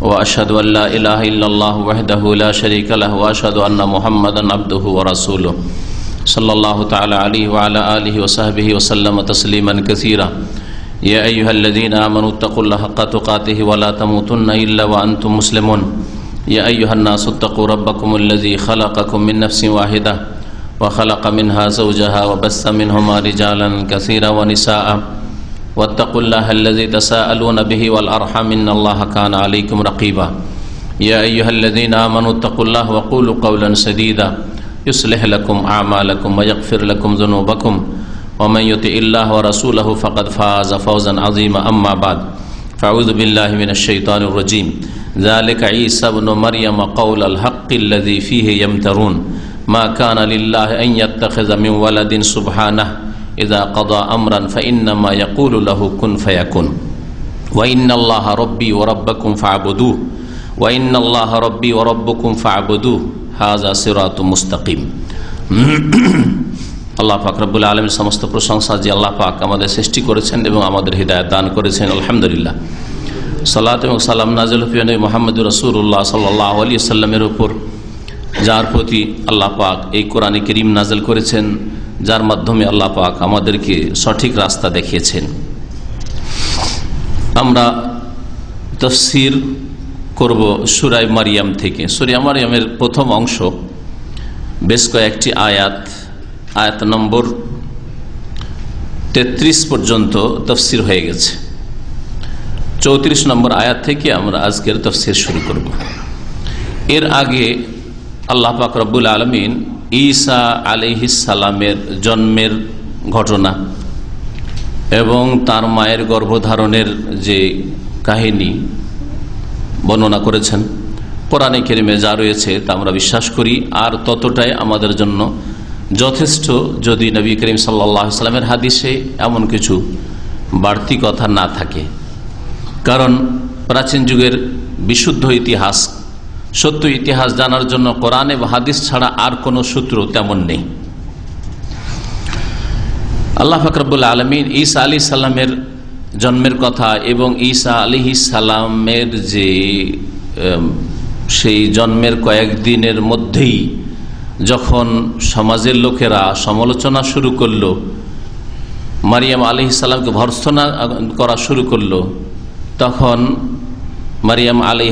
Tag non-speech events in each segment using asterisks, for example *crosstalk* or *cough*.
وأشهد أن لا إله إلا الله وحده لا شريك له وأشهد أن محمدا عبده ورسوله صلى الله تعالى عليه وعلى آله وصحبه وسلم تسليما كثيرا. يا أيها الذين آمنوا اتقوا الله حق تقاته ولا تموتن إلا وأنتم مسلمون. يا أيها الناس اتقوا ربكم الذي خلقكم من نفس واحدة وخلق منها زوجها وبث منهما رجالا كثيرا ونساء. واتقوا الله الذي تساءلون به والأرحم إن الله كان عليكم رقيبا. يا أيها الذين آمنوا اتقوا الله وقولوا قولا سديدا. يصلح لكم أعمالكم ويغفر لكم ذنوبكم. ومن يطع الله ورسوله فقد فاز فوزا عظيما. أما بعد فأعوذ بالله من الشيطان الرجيم. ذلك عيسى بن مريم قول الحق الذي فيه يمترون. ما كان لله أن يتخذ من ولد سبحانه ইদা আমরান কুন wine wine হাজা মুস্তাকিম। *clears throat* আল্লাহ সমস্ত প্রশংসা যে আল্লাহফাক আমাদের সৃষ্টি করেছেন এবং আমাদের হৃদায়ত দান করেছেন, আলহামদুলিল্লাহ। সাল্লাত এবং সালাম নাজুল হুফিয়ান মোহাম্মদ রসুল্লাহ সাল্লাহ আলী সাল্লামের ওপর যার প্রতি আল্লাহ পাক এই কোরআনে করিম নাজল করেছেন। যার মাধ্যমে আল্লাহ পাক আমাদেরকে সঠিক রাস্তা দেখিয়েছেন। আমরা তফসির করব সুরাই মারিয়াম থেকে। সুরিয়া মারিয়ামের প্রথম অংশ, বেশ কয়েকটি আয়াত আয়াত নম্বর তেত্রিশ পর্যন্ত তফসির হয়ে গেছে। চৌত্রিশ নম্বর আয়াত থেকে আমরা আজকের তফসির শুরু করব। এর আগে আল্লাহ পাক রব্বুল আলমিন ঈসা আলিহিসালামের জন্মের ঘটনা এবং তার মায়ের গর্ভধারণের যে কাহিনী বর্ণনা করেছেন। কোরআনে কেরিমে যা রয়েছে তা আমরা বিশ্বাস করি। আর ততটাই আমাদের জন্য যথেষ্ট যদি নবী করিম সাল্লামের হাদিসে এমন কিছু বাড়তি কথা না থাকে। কারণ প্রাচীন যুগের বিশুদ্ধ ইতিহাস সত্য ইতিহাস জানার জন্য কোরআন হাদিস ছাড়া আর কোনো সূত্র তেমন নেই। আল্লাহ ফকরবুল আলমিন ঈসা আলী সাল্লামের জন্মের কথা এবং ঈসা আলী সালামের যে সেই জন্মের কয়েকদিনের মধ্যেই যখন সমাজের লোকেরা সমালোচনা শুরু করল, মারিয়াম আলি সাল্লামকে ভর্সনা করা শুরু করল, তখন মারিয়াম আলি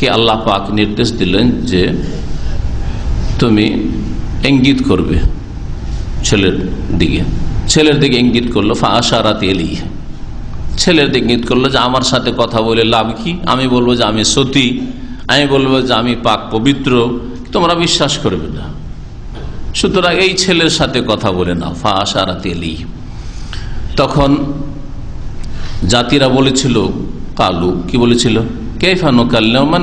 হাসালামকে আল্লাহ পাক নির্দেশ দিলেন যে তুমি ইঙ্গিত করবে ছেলের দিকে। ছেলের দিকে ইঙ্গিত করল ফাঁসারাত এলি ছেলের দিকে ইঙ্গিত করল যে, আমার সাথে কথা বলে লাভ কি? আমি বলব যে, আমি সতী। আমি বলব যে, আমি পাক পবিত্র। তোমরা বিশ্বাস করবে না। সুতরাং এই ছেলের সাথে কথা বলে না ফাঁসারাত এলি তখন জাতিরা বলেছিল, কালু, কি বলেছিল?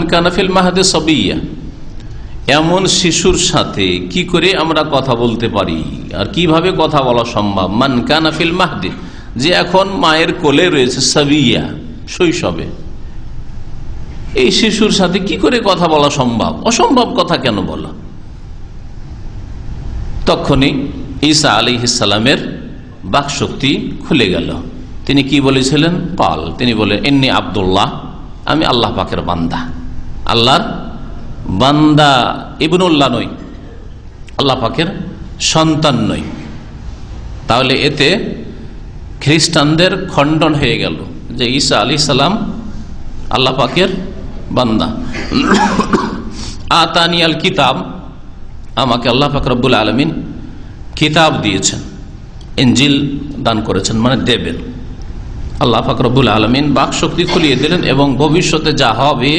কানাফিল মাহাদে সবিয়া? এমন শিশুর সাথে কি করে আমরা কথা বলতে পারি? আর কীভাবে কথা বলা সম্ভব? মান কানাফিল মাহদে, যে এখন মায়ের কোলে রয়েছে সাবিয়া, শৈশবে। এই শিশুর সাথে কি করে কথা বলা সম্ভব? অসম্ভব কথা কেন বলা? তখনই ঈসা আলী ইসালামের বাকশক্তি খুলে গেল। তিনি কি বলেছিলেন? পাল। তিনি বলে এমনি আবদুল্লাহ আমি আল্লাহ পাকের বান্দা। আল্লাহর বান্দা ইবনুল্লাহ নই, আল্লাহ পাকের সন্তান নই। তাহলে এতে খ্রিস্টানদের খণ্ডন হয়ে গেল যে ঈসা আলী সালাম আল্লাহ পাকের বান্দা। আতানিয়াল কিতাব, আমাকে আল্লাহ পাক রব্বুল আলমিন কিতাব দিয়েছেন এঞ্জিল দান করেছেন মানে দেবেন। আল্লাহ ফাকরবুল আলমিন বাক শক্তি খুলিয়ে দিলেন এবং ভবিষ্যতে যা হবে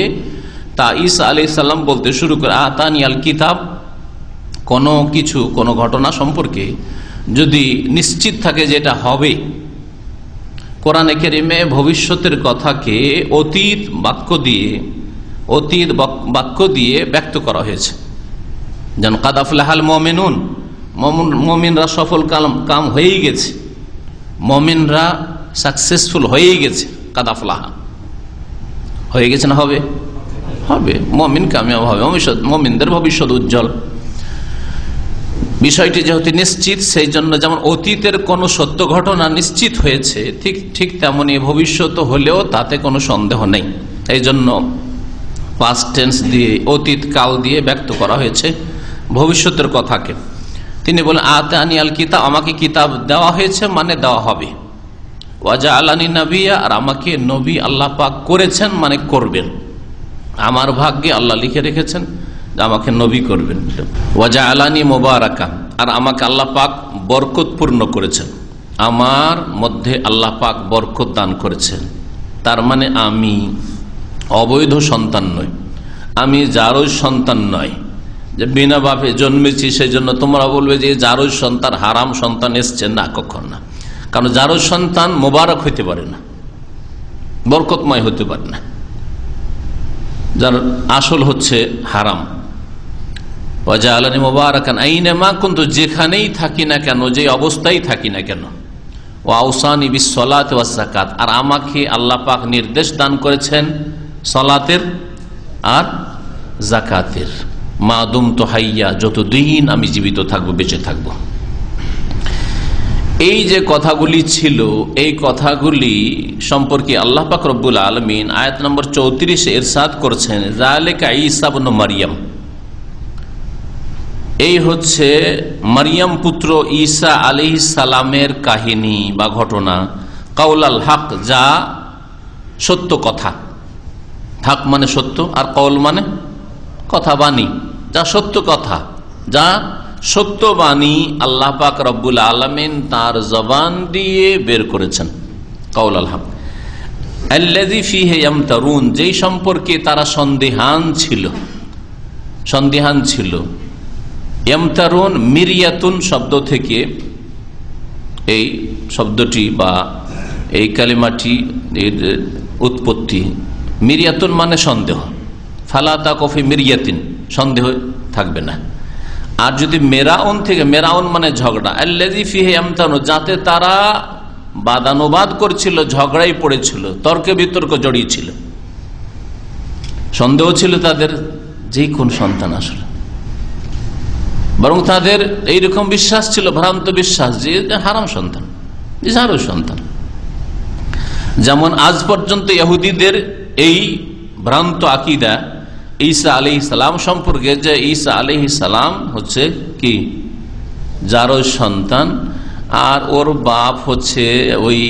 তা ইসা আলি সাল্লাম বলতে শুরু করে আতানিয়াল কিতাব। কোনো কিছু, কোনো ঘটনা সম্পর্কে যদি নিশ্চিত থাকে যে এটা হবে, কোরআনে কেরিমে ভবিষ্যতের কথাকে অতীত বাক্য দিয়ে, অতীত বাক্য দিয়ে ব্যক্ত করা হয়েছে। যেন কাদাফুল্লাহাল মমিনুন মমিনরা সফল কাম হয়েই গেছে। মমিনরা সাকসেসফুল হয়েই গেছে, কাদাফলাহা। হয়ে গেছে না হবে? হবে। মমিন কামিয়াব হবে। মমিনদের ভবিষ্যৎ উজ্জ্বল। বিষয়টি যেহেতু নিশ্চিত, সেই জন্য যেমন অতীতের কোনো সত্য ঘটনা নিশ্চিত হয়েছে, ঠিক ঠিক তেমনি ভবিষ্যৎ হলেও তাতে কোনো সন্দেহ নেই। এই জন্য পাস্ট টেন্স দিয়ে, অতীত কাল দিয়ে ব্যক্ত করা হয়েছে ভবিষ্যতের কথাকে। তিনি বলেন আতে আনিয়াল কিতাব, আমাকে কিতাব দেওয়া হয়েছে মানে দেওয়া হবে। ওয়াজা আলানি নবিয়া, আর আমাকে নবী আল্লাহ পাক করেছেন মানে করবেন। আমার ভাগ্যে আল্লাহ লিখে রেখেছেন আমাকে নবী করবেন। ওয়াজা আলানি মোবারকা, আর আমাকে আল্লাহ পাক বরকতপূর্ণ করেছেন। আমার মধ্যে আল্লাহ পাক বরকত দান করেছেন। তার মানে আমি অবৈধ সন্তান নই। আমি যারও সন্তান নয় যে বিনা বাপে জন্মেছি সেই জন্য তোমরা বলবে যে যারই সন্তান, হারাম সন্তান এসছে না, কখন না। কারণ যারও সন্তান মোবারক হইতে পারে না, বরকতময় হতে পারে না। যার আসল হচ্ছে হারাম। ওয়াজা আলানি মোবারকান আইনে মা কিন্তু, যেখানেই থাকি না কেন, যে অবস্থায় থাকি না কেন ও আউসানি বিসলাত ওয়াসাকাত আর আমাকে আল্লাহ পাক নির্দেশ দান করেছেন সলাতের আর জাকাতের মা দুম তো হাইয়া, যতদিন আমি জীবিত থাকব, বেঁচে থাকব। এই যে কথাগুলি ছিল, এই কথাগুলি সম্পর্কে আল্লাহ পাক রব্বুল আলমিন আয়াত নম্বর চৌত্রিশে এরসাদ করছেন জালেকা ইসাবন মারিয়াম। এই হচ্ছে মারিয়াম পুত্র ঈসা আলি সালামের কাহিনী বা ঘটনা, কাউলাল হক, যা সত্য কথা। হক মানে সত্য আর কৌল মানে কথা বাণী, যা সত্য কথা, যা সত্যবাণী আল্লাহ পাক রব্বুল আলমিন তার জবান দিয়ে বের করেছেন। কৌল আলহাম তরুণ যেই সম্পর্কে তারা সন্দেহান ছিল সন্দেহান ছিল এমতারুন মিরিয়াতুন শব্দ থেকে এই শব্দটি বা এই কালিমাটি উৎপত্তি। মিরিয়াতুন মানে সন্দেহ। ফালাতা কফি মিরিয়াতিন, সন্দেহ থাকবে না। আর যদি মেরাউন থেকে, মেরাউন মানে ঝগড়া যাতে তারা বাদানুবাদ করছিল, ঝগড়াই পড়েছিল, তর্কে বিতর্ক জড়িয়েছিল। সন্দেহ ছিল তাদের যে কোন সন্তান আসলে। বরং তাদের এইরকম বিশ্বাস ছিল, ভ্রান্ত বিশ্বাস, যে হারাম সন্তান হারো সন্তান। যেমন আজ পর্যন্ত ইহুদিদের এই ভ্রান্ত আকিদা ঈসা আলি সালাম সম্পর্কে যে ঈসা আলি সালাম হচ্ছে কি? যার সন্তান, আর ওর বাপ হচ্ছে ওই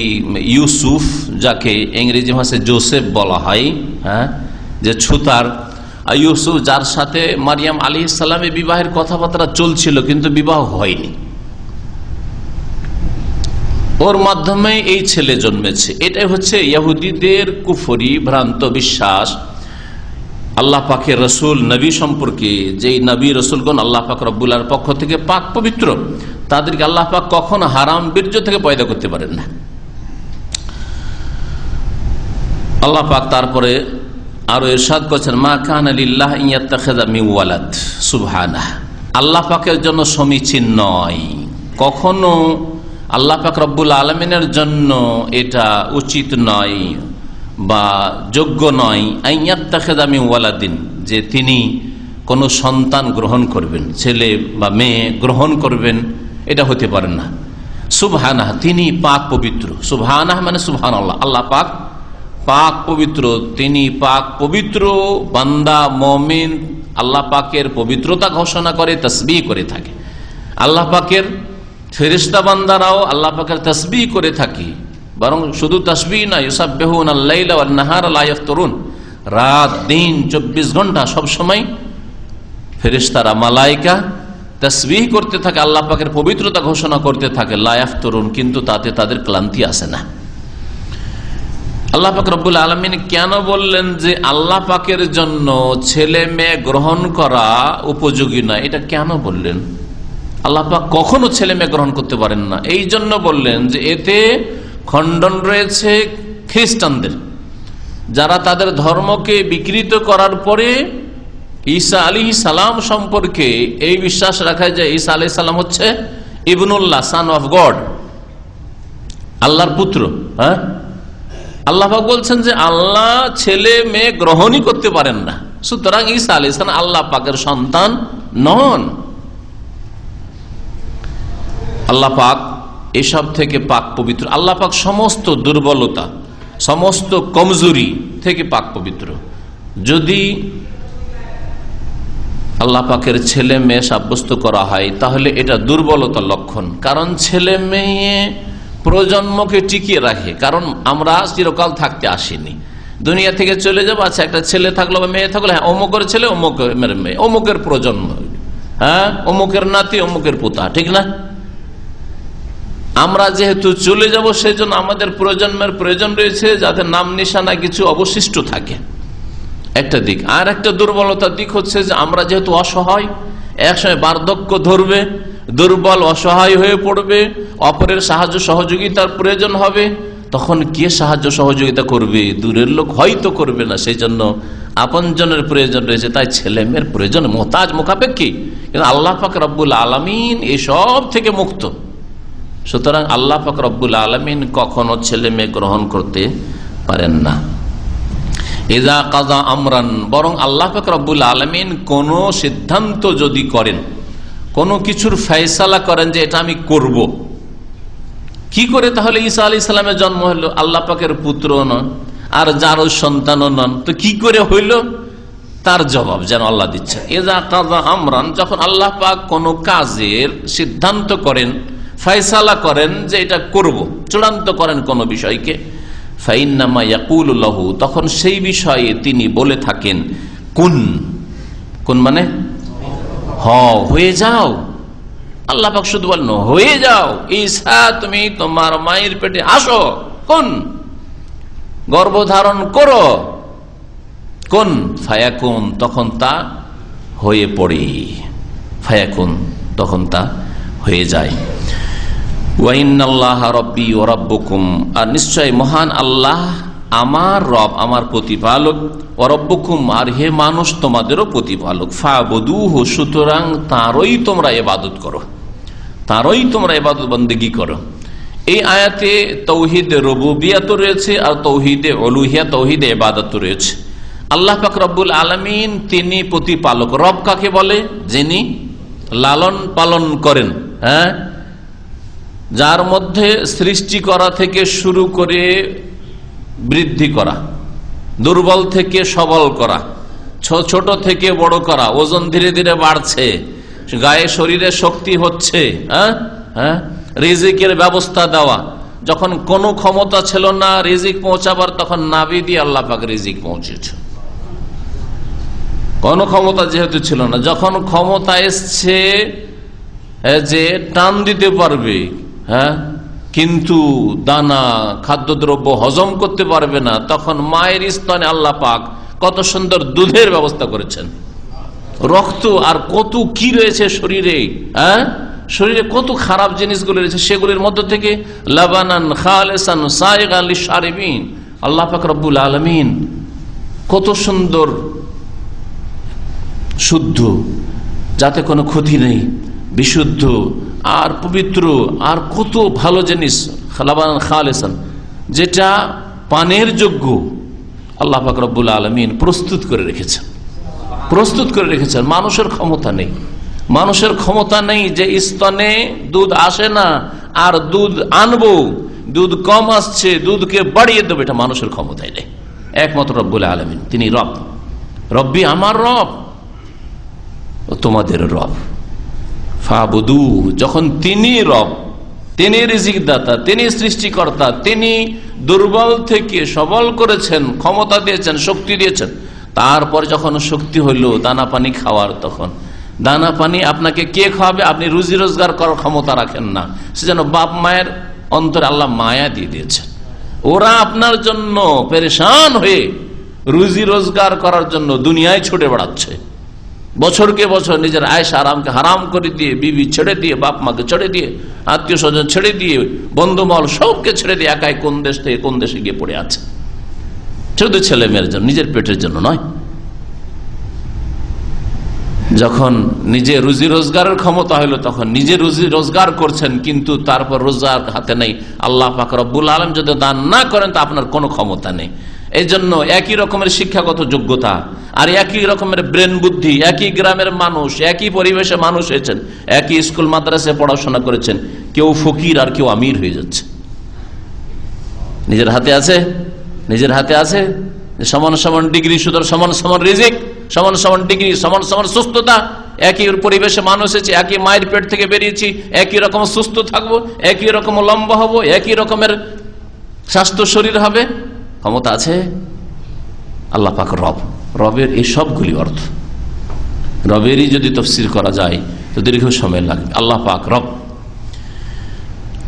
ইউসুফ, যাকে ইংরেজি ভাষায় জোসেফ বলা হয় হ্যাঁ? যে ছুতার। ইউসুফ, যার সাথে মারিয়াম আলী ইসালামের বিবাহের কথাবার্তা চলছিল, কিন্তু বিবাহ হয়নি। ওর মাধ্যমে এই ছেলে জন্মেছে। এটাই হচ্ছে ইহুদিদের কুফরি ভ্রান্ত বিশ্বাস। আল্লাহ পাকের রসুল নবী সম্পর্কে, যেই নবী রসুলগণ আল্লাহ পাক রব্বুল্লার পক্ষ থেকে পাক পবিত্র, তাদেরকে আল্লাহ পাক কখনো হারাম বীর্য থেকে পয়দা করতে পারেন না। আল্লাহ পাক তারপরে আরও এরশাদ করছেন, মা কান আলিল্লাহ সুবহানাহ। আল্লাহ পাকের জন্য সমীচীন নয়। কখনো আল্লাহ পাক রব্বুল আলমিনের জন্য এটা উচিত নয়। বা যোগ্য নয় ওয়ালাদিন, যে তিনি কোনো সন্তান গ্রহণ করবেন, ছেলে বা মেয়ে গ্রহণ করবেন, এটা হতে পারেন না। সুবহানাহ, তিনি পাক পবিত্র। সুবহানাহ মানে সুবহান আল্লাহ আল্লাহ পাক পাক পবিত্র। তিনি পাক পবিত্র, বান্দা, মমিন, আল্লাহ পাকের পবিত্রতা ঘোষণা করে তসবি করে থাকে। আল্লাহ পাকের ফেরিস্তা বান্দারাও আল্লাহ পাকের তসবি করে থাকি। বরং শুধু তসবি না ইউসাব বেহুন নাহার আল্লাহ তরুণ রাত, দিন, চব্বিশ ঘণ্টা সব সময় ফেরিস্তারা মালাইকা তসবিহ করতে থাকে, আল্লাহ পাকের পবিত্রতা ঘোষণা করতে থাকে লায়াফ তরুণ কিন্তু তাতে তাদের ক্লান্তি আসে না। আল্লাহ পাক রব্বুল আলমিন কেন বললেন যে আল্লাহ পাকের জন্য ছেলে মেয়ে গ্রহণ করা উপযোগী না এটা কেন বললেন? আল্লাহ পাক কখনো ছেলে মেয়ে গ্রহণ করতে পারেন না। এই জন্য বললেন যে এতে খণ্ডন রয়েছে খ্রিস্টানদের। যারা তাদের ধর্মকে বিকৃত করার পরে ঈসা আলী সালাম সম্পর্কে এই বিশ্বাস রাখা যায় ঈসা আলি সালাম হচ্ছে ইবনুল্লাহ সান অফ গড আল্লাহর পুত্র হ্যাঁ? আল্লাহ বলছেন যে আল্লাহ ছেলে মেয়ে গ্রহণই করতে পারেন না। সুতরাং ঈসা আলী সালাম আল্লাহ পাকের সন্তান নন। আল্লাহ পাক এসব থেকে পাক পবিত্র। আল্লাহ পাক সমস্ত দুর্বলতা, সমস্ত কমজোরি থেকে পাক পবিত্র। যদি আল্লাহ পাকের ছেলে মেয়ে সাব্যস্ত করা হয়, তাহলে এটা দুর্বলতার লক্ষণ। কারণ ছেলে মেয়ে প্রজন্মকে টিকিয়ে রাখে। কারণ আমরা চিরকাল থাকতে আসিনি। দুনিয়া থেকে চলে যাব আচ্ছা একটা ছেলে থাকল বা মেয়ে থাকল হ্যাঁ অমুকের ছেলে, অমুকের মেয়ে, অমুকের প্রজন্ম। হ্যাঁ অমুকের নাতি, অমুকের পোতা, ঠিক না? আমরা যেহেতু চলে যাব সেই জন্য আমাদের প্রজন্মের প্রয়োজন রয়েছে যাদের নাম, নিশানা কিছু অবশিষ্ট থাকে। একটা দিক। আর একটা দুর্বলতার দিক হচ্ছে যে আমরা যেহেতু অসহায়, একসময় বার্ধক্য ধরবে, দুর্বল, অসহায় হয়ে পড়বে, অপরের সাহায্য, সহযোগিতার প্রয়োজন হবে, তখন কে সাহায্য, সহযোগিতা করবে? দূরের লোক হয়তো করবে না সেই জন্য আপনজনের প্রয়োজন রয়েছে। তাই ছেলে মেয়ের প্রয়োজন মোতাজ মুখাপেক্ষী। কিন্তু আল্লাহ পাক রব্বুল আলমিন এসব থেকে মুক্ত। সুতরাং আল্লাহ পাক রব্বুল আলমিন কখনো ছেলে মেয়ে গ্রহণ করতে পারেন না। এজা কাজা আমরান, বরং আল্লাহ পাক রব্বুল আলমিন কোন সিদ্ধান্ত যদি করেন, কোনো কিছুর ফয়সালা করেন যে এটা আমি করব। কি করে তাহলে ঈসা আলি সাল্লামের জন্ম হলো? আল্লাহ পাকের পুত্র নন আর যারও সন্তানও নন। তো কি করে হইল? তার জবাব যেন আল্লাহ দিচ্ছে এজা কাজা আমরান, যখন আল্লাহ পাক কোনো কাজের সিদ্ধান্ত করেন ফয়সালা করেন যে এটা করব। চূড়ান্ত করেন কোনো বিষয়কে। ফাইনামা তখন সেই বিষয়ে তিনি বলে থাকেন, কোন। কোন মানে? হ, হয়ে যাও। আল্লাহ শুধু বলেন, হয়ে যাও। ঈসা, তুমি তোমার মায়ের পেটে আসো। কোন? গর্ভধারণ করো। কোন? ফায়াকুন, তখন তা হয়ে পড়ে। ফায়াকুন, তখন তা হয়ে যায়। ওয়াইনাল্লাহ রব্বি ও রব্বকুম। আর নিশ্চয় মহান আল্লাহ আমার রব, আমার প্রতিপালক। অরব্বকুম আর হে মানুষ, তোমাদেরও প্রতিপালক। ফা বধু হো সুতরাং তাঁরই তোমরা এবাদত করো। তাঁরই তোমরা এবাদত বন্দেগী করো। এই আয়াতে তৌহিদ রবুবিয়াত রয়েছে আর তৌহিদে অলুহিয়া তৌহিদে এবাদত রয়েছে। আল্লাহ পাক রব্বুল আলমিন তিনি প্রতিপালক। রব কাকে বলে? যিনি লালন পালন করেন হ্যাঁ? যার মধ্যে সৃষ্টি করা থেকে শুরু করে বৃদ্ধি করা, দুর্বল থেকে সবল করা ছোট থেকে বড় করা, ওজন ধীরে ধীরে বাড়ছে, গায়ে শরীরে শক্তি হচ্ছে হ্যাঁ? হ্যাঁ? রিজিকের ব্যবস্থা দেওয়া। যখন কোনো ক্ষমতা ছিল না রিজিক পৌঁছাবার, তখন নাবি দিয়ে আল্লাহ পাক রিজিক পৌঁছেছে। কোনো ক্ষমতা যেহেতু ছিল না, যখন ক্ষমতা এসছে যে টান দিতে পারবে হ্যাঁ? কিন্তু দানা, খাদ্যদ্রব্য হজম করতে পারবে না। তখন মায়ের স্তনে আল্লাহ পাক কত সুন্দর দুধের ব্যবস্থা করেছেন। রক্ত আর কত কি রয়েছে শরীরে হ্যাঁ? শরীরে কত খারাপ জিনিসগুলো রয়েছে, সেগুলির মধ্য থেকে লাবানান আল্লাহ পাক রব্বুল আলমিন কত সুন্দর শুদ্ধ, যাতে কোনো ক্ষতি নেই, বিশুদ্ধ আর পবিত্র, আর কত ভালো জিনিস, খালাবান খালেসান, যেটা পানের যোগ্য, আল্লাহ ফাকরবুল আলমিন প্রস্তুত করে রেখেছেন। প্রস্তুত করে রেখেছেন, মানুষের ক্ষমতা নেই। মানুষের ক্ষমতা নেই যে স্তনে দুধ আসে না, আর দুধ আনব, দুধ কম আসছে, দুধকে বাড়িয়ে দেবো, এটা মানুষের ক্ষমতায় নেই। একমাত্র রব্বুল আলমিন, তিনি রব। রব্বি আমার রব তোমাদের রব। ফাবুদু, যখন তিনি রব, তিনি রিজিক দাতা তিনি সৃষ্টিকর্তা, তিনি দুর্বল থেকে সবল করেছেন, ক্ষমতা দিয়েছেন, শক্তি দিয়েছেন, তারপর যখন শক্তি হইল, দানা পানি খাওয়ার তখন। দানা পানি আপনাকে কে খাওয়াবে? আপনি রুজি রোজগার করার ক্ষমতা রাখেন না। সে যেন বাপ মায়ের অন্তরে আল্লাহ মায়া দিয়ে দিয়েছেন ওরা আপনার জন্য পেরেশান হয়ে রুজি রোজগার করার জন্য দুনিয়ায় ছুটে বেড়াচ্ছে। বছরকে বছর নিজের আয়সা আরামকে হারাম করে দিয়ে, বিবি ছেড়ে দিয়ে, বাপ মাকে ছেড়ে দিয়ে, আত্মীয় স্বজন ছেড়ে দিয়ে বন্ধুমল সবকে ছেড়ে দিয়ে একাই কোন দেশ থেকে কোন দেশে গিয়ে পড়ে আছে? শুধু ছেলে মেয়ের জন্য, নিজের পেটের জন্য নয়। যখন নিজে রুজি রোজগারের ক্ষমতা হলো তখন নিজে রুজি রোজগার করছেন, কিন্তু তারপর রোজগার হাতে নেই। আল্লাহ পাক রব্বুল আলম যদি দান না করেন, তা আপনার কোনো ক্ষমতা নেই। এই জন্য একই রকমের শিক্ষাগত যোগ্যতা আর একই রকমের ব্রেন বুদ্ধি, একই গ্রামের মানুষ, একই পরিবেশে মানুষ হয়েছেন, একই স্কুল মাদ্রাসে পড়াশোনা করেছেন, কেউ ফকির আর কেউ আমির হয়ে যাচ্ছে। নিজের হাতে আছে? নিজের হাতে আছে? সমান সমান ডিগ্রি সুতরাং সমান সমান রিজিক, সমান সমান ডিগ্রি, সমান সমান সুস্থতা, একই পরিবেশে মানুষ এসেছে একই মায়ের পেট থেকে বেরিয়েছি, একই রকম সুস্থ থাকব, একই রকম লম্বা হব, একই রকমের স্বাস্থ্য শরীর হবে। ক্ষমতা আছে? আল্লাহ পাক রব। রবের এই সবগুলি অর্থ। রবেরই যদি তফসির করা যায়, তো দীর্ঘ সময় লাগবে। আল্লাহ পাক রব।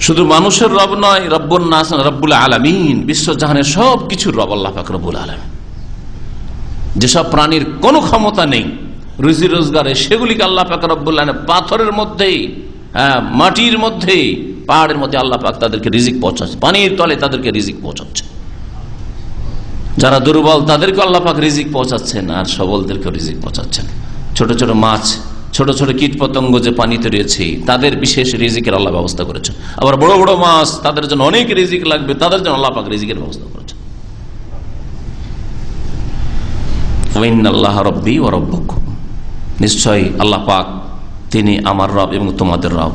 শুধু মানুষের রব নয় রব্বুল নাস রব্বুল আলমিন বিশ্বজাহানের সব কিছুর রব আল্লাহ পাক রব্বুল আলম যেসব প্রাণীর কোনো ক্ষমতা নেই, রুজি রোজগারে, সেগুলিকে আল্লাহ পাক রব্বুল পাথরের মধ্যেই হ্যাঁ মাটির মধ্যেই পাহাড়ের মধ্যে আল্লাহ পাক তাদেরকে রিজিক পৌঁছাচ্ছে, পানির তলে তাদেরকে রিজিক পৌঁছাচ্ছে। যারা দুর্বল তাদেরকে আল্লাহ পাক রিজিক পৌঁছাচ্ছেন, আর সবলদেরকে রিজিক পৌঁছাচ্ছেন। ছোট ছোট মাছ, ছোট ছোট কীট পতঙ্গ যে পানিতে রয়েছে, তাদের বিশেষ রিজিকের আল্লাহ ব্যবস্থা করেছেন। আবার বড় বড় মাছ, তাদের জন্য অনেক রিজিক লাগবে, তাদের জন্য আল্লাহ রিজিকের ব্যবস্থা করেছেন। রব্বক নিশ্চয়ই আল্লাহ পাক তিনি আমার রব এবং তোমাদের রব।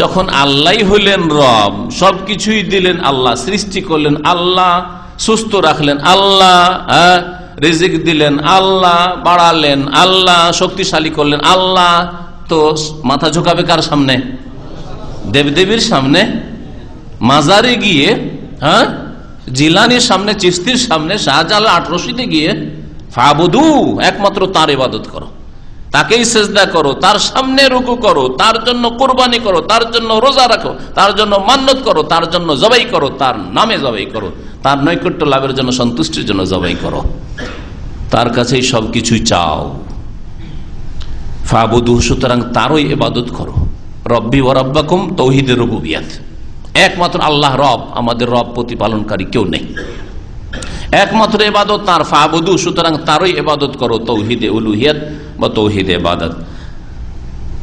যখন আল্লাহ হইলেন রব, সবকিছুই দিলেন আল্লাহ, সৃষ্টি করলেন আল্লাহ সুস্থ রাখলেন আল্লাহ হ্যাঁ? রিজিক দিলেন আল্লাহ, বাড়ালেন আল্লাহ, শক্তিশালী করলেন আল্লাহ। তো মাথা ঝুঁকাবে কার সামনে? দেবদেবীর সামনে? মাজারে গিয়ে হ্যাঁ? জিলানির সামনে চিস্তির সামনে শাহজাল আটরশিতে গিয়ে ফাবুদু, একমাত্র তার ইবাদত করো। তাকেই সেজদা করো, তার সামনে রুকু করো, তার জন্য কোরবানি করো, তার জন্য রোজা রাখো, তার জন্য মান্যত করো, তার জন্য জবাই করো, তার নামে জবাই করো, তার নৈকট্য লাভের জন্য, সন্তুষ্টির জন্য জবাই করো। তার কাছেই সবকিছুই চাও। ফাবুদু সুতরাং তারই এবাদত করো। রব্বি ও রব্বাকুম তৌহিদের রবুবিয়াত। একমাত্র আল্লাহ রব, আমাদের রব প্রতিপালনকারী কেউ নেই। একমাত্র এবাদত তার ফাবুদু, সুতরাং তারই এবাদত করো, তৌহিদে উলুহিয়াত বা তৌহিদে এবাদত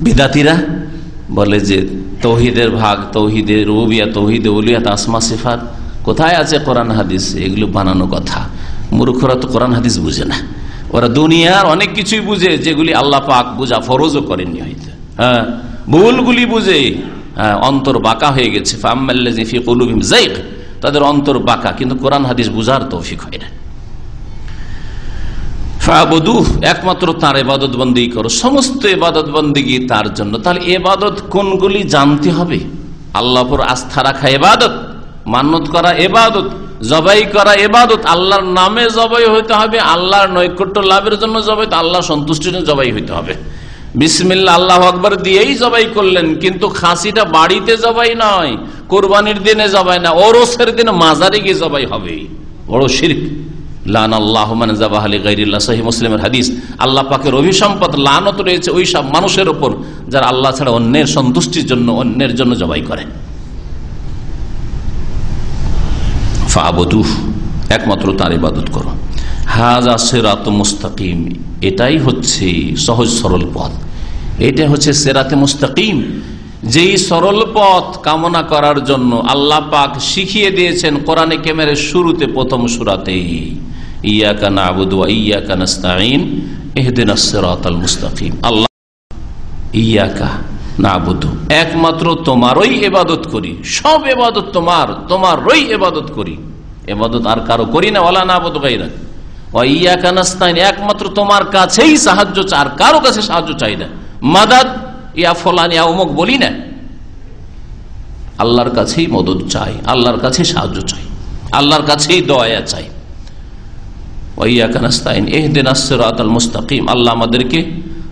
বিদাতিরা বলে যে তৌহিদের ভাগ, তৌহিদে রুবিয়া, তৌহিদে উলিয়াত আসমা, সিফাত। কোথায় আছে কোরআন, হাদিস? এগুলো বানানো কথা। মূর্খরা তো কোরআন, হাদিস বুঝে না। ওরা দুনিয়ার অনেক কিছুই বুঝে, যেগুলি আল্লাহ পাক বুঝা ফরজও করেননি হয়তো। হ্যাঁ ভুলগুলি বুঝে হ্যাঁ অন্তর বাঁকা হয়ে গেছে। তাদের অন্তর বাঁকা, কিন্তু কোরআন হাদিস বুঝার তৌফিক হয় না। একমাত্র তার এবাদত বন্দি করো। সমস্ত এবাদত বন্দিগি তার জন্য। তাহলে এবাদত কোনগুলি জানতে হবে? আল্লাহর আস্থা রাখা এবাদত মান্যত করা এবাদত জবাই করা এবাদত আল্লাহর নামে জবাই হইতে হবে, আল্লাহর নৈকট্য লাভের জন্য জবাই আল্লাহ সন্তুষ্টির জবাই হইতে হবে। বিসমিল্লা আল্লাহ আকবর দিয়েই জবাই করলেন, কিন্তু খাসিটা বাড়িতে জবাই নয়, কোরবানির দিনে জবাই না, ওরসের দিনে মাজারে গিয়ে জবাই হবে। বড় শির্ক। লান আল্লাহ মুসলিমের হাদিস। আল্লাহ অভিসম্পদ রয়েছে ওই সব মানুষের ওপর, যারা আল্লাহ ছাড়া অন্যের সন্তুষ্টির জন্য, অন্যের জন্য জবাই একমাত্র তার ইবাদত করো। হাজা সেরাত মুস্তাকিম, এটাই হচ্ছে সহজ সরল পথ। এটা হচ্ছে সেরাতে মুস্তাকিম। যেই সরল পথ কামনা করার জন্য আল্লাহ পাক শিখিয়ে দিয়েছেন কোরআনে কেমেরের শুরুতে প্রথম সুরাতেই। ইয়াকা না আবুদু ইয়াকা নাস্তাইন এহদিন সিরাতাল মুস্তাকিম। আল্লাহ ইয়াকা না আবুদু একমাত্র তোমারই এবাদত করি। সব এবাদত তোমার, তোমারই এবাদত করি। এবাদত আর কারও করি না ওলা না গাইরা ইয়াকা নাস্তাইন একমাত্র তোমার কাছেই সাহায্য চাই, আর কারও কাছে সাহায্য চাই না। মাদাদ, ইয়া ফলান, ইয়া অমুক বলি না। আল্লাহর কাছেই মদত চাই, আল্লাহর কাছে সাহায্য চাই, আল্লাহর কাছেই দয়া চাই। মুস্তাকিম। আল্লাহ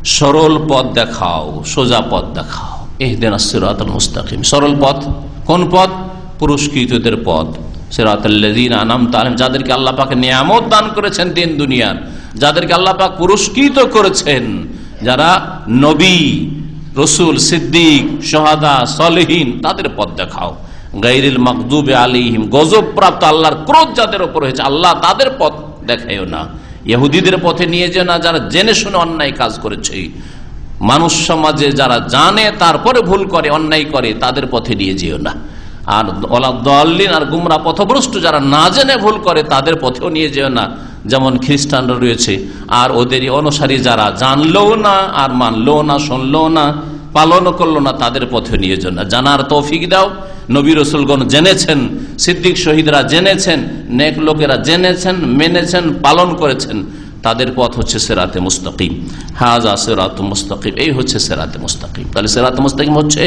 সরল পথ দেখাও, সোজা পথ দেখাও। মুস্তাকিম। সরল পথ? কোন পথ? পুরস্কৃতদের পথ। যাদেরকে আল্লাহ নিয়ামত দান করেছেন দিন দুনিয়ার, যাদেরকে আল্লাহ পাক পুরস্কৃত করেছেন। যারা নবী, রসুল, সিদ্দিক সোহাদা সলহীন, তাদের পথ দেখাও। গাইরিল মকদুবে আলিহিম গজব প্রাপ্ত আল্লাহর ক্রোধ যাদের ওপর হয়েছে, আল্লাহ তাদের পথ দেখাইও না। ইহুদিদের পথে নিয়ে যেও না, যারা জেনে শুনে অন্যায় কাজ করেছে। মানুষ সমাজে যারা জানে, তারপরে ভুল করে, অন্যায় করে, তাদের পথে নিয়ে যেও না। আর দলিন আর গুমরা পথভ্রষ্ট যারা না জেনে ভুল করে, তাদের পথেও নিয়ে যেও না। যেমন খ্রিস্টানরা রয়েছে, আর ওদেরই অনুসারী যারা জানলেও না, আর মানলেও না, শুনলেও না, পালনও করল না, তাদের পথে নিয়ে না। জানার তৌফিক দাও। নবী রসুলগণ জেনেছেন, সিদ্দিক শহীদরা জেনেছেন, নেক লোকেরা জেনেছেন, মেনেছেন, পালন করেছেন। তাদের পথ হচ্ছে সেরাতে মুস্তাকিম। হাজা সেরাত মুস্তাকিম। এই হচ্ছে সেরাতে মুস্তাকিম। তাহলে সেরাতে মুস্তাকিম হচ্ছে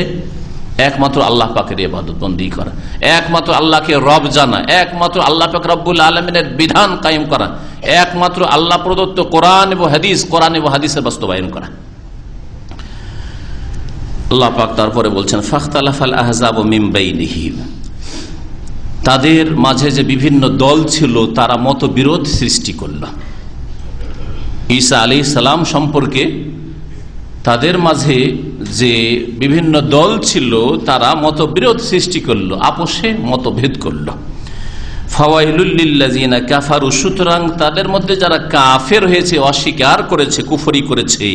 একমাত্র আল্লাহ পাকের ইবাদত বন্দি করা। একমাত্র আল্লাহকে রব জানা। একমাত্র আল্লাহ পাক রব্বুল আলমিনের বিধান কায়েম করা। একমাত্র আল্লাহ প্রদত্ত কোরআন এবং হাদিস, কোরআন এবং হাদিসের বাস্তবায়ন করা। আল্লাহ পাক তারপরে বলছেন, ফাখতালাফাল আহজাব মিমবাইনিহিম তাদের মাঝে যে বিভিন্ন দল ছিল, তারা মত বিরোধ সৃষ্টি করল। ঈসা আলী সালাম সম্পর্কে তাদের মাঝে যে বিভিন্ন দল ছিল, তারা মতবিরোধ সৃষ্টি করল, আপোষে মতভেদ করল। কাফারু সুতরাং তাদের মধ্যে যারা কাফের হয়েছে, অস্বীকার করেছে করেছে।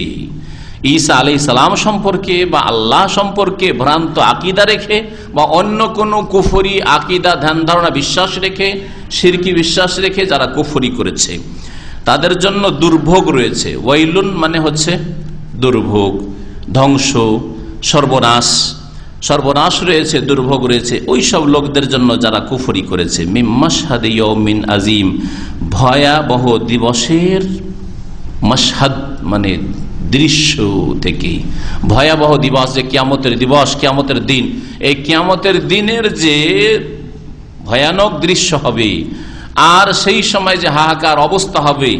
সম্পর্কে বা আল্লাহ সম্পর্কে ভ্রান্ত আকিদা রেখে বা অন্য কুফরি আকিদা বিশ্বাস রেখে, সিরকি বিশ্বাস রেখে যারা কুফরি করেছে, তাদের জন্য দুর্ভোগ রয়েছে। ওয়াইলুন মানে হচ্ছে দুর্ভোগ, ধ্বংস, সর্বনাশ। সর্বনাশ রয়েছে, দুর্ভোগ রয়েছে। ওই সব লোকদের জন্য যারা কুফরি করেছে। মিন আজিম ভয়াবহ দিবসের মশহাদ মানে দৃশ্য থেকে। ভয়াবহ দিবস, যে কিয়ামতের দিবস, কিয়ামতের দিন। এই কিয়ামতের দিনের যে ভয়ানক দৃশ্য হবে, আর সেই সময় যে হাহাকার অবস্থা হবে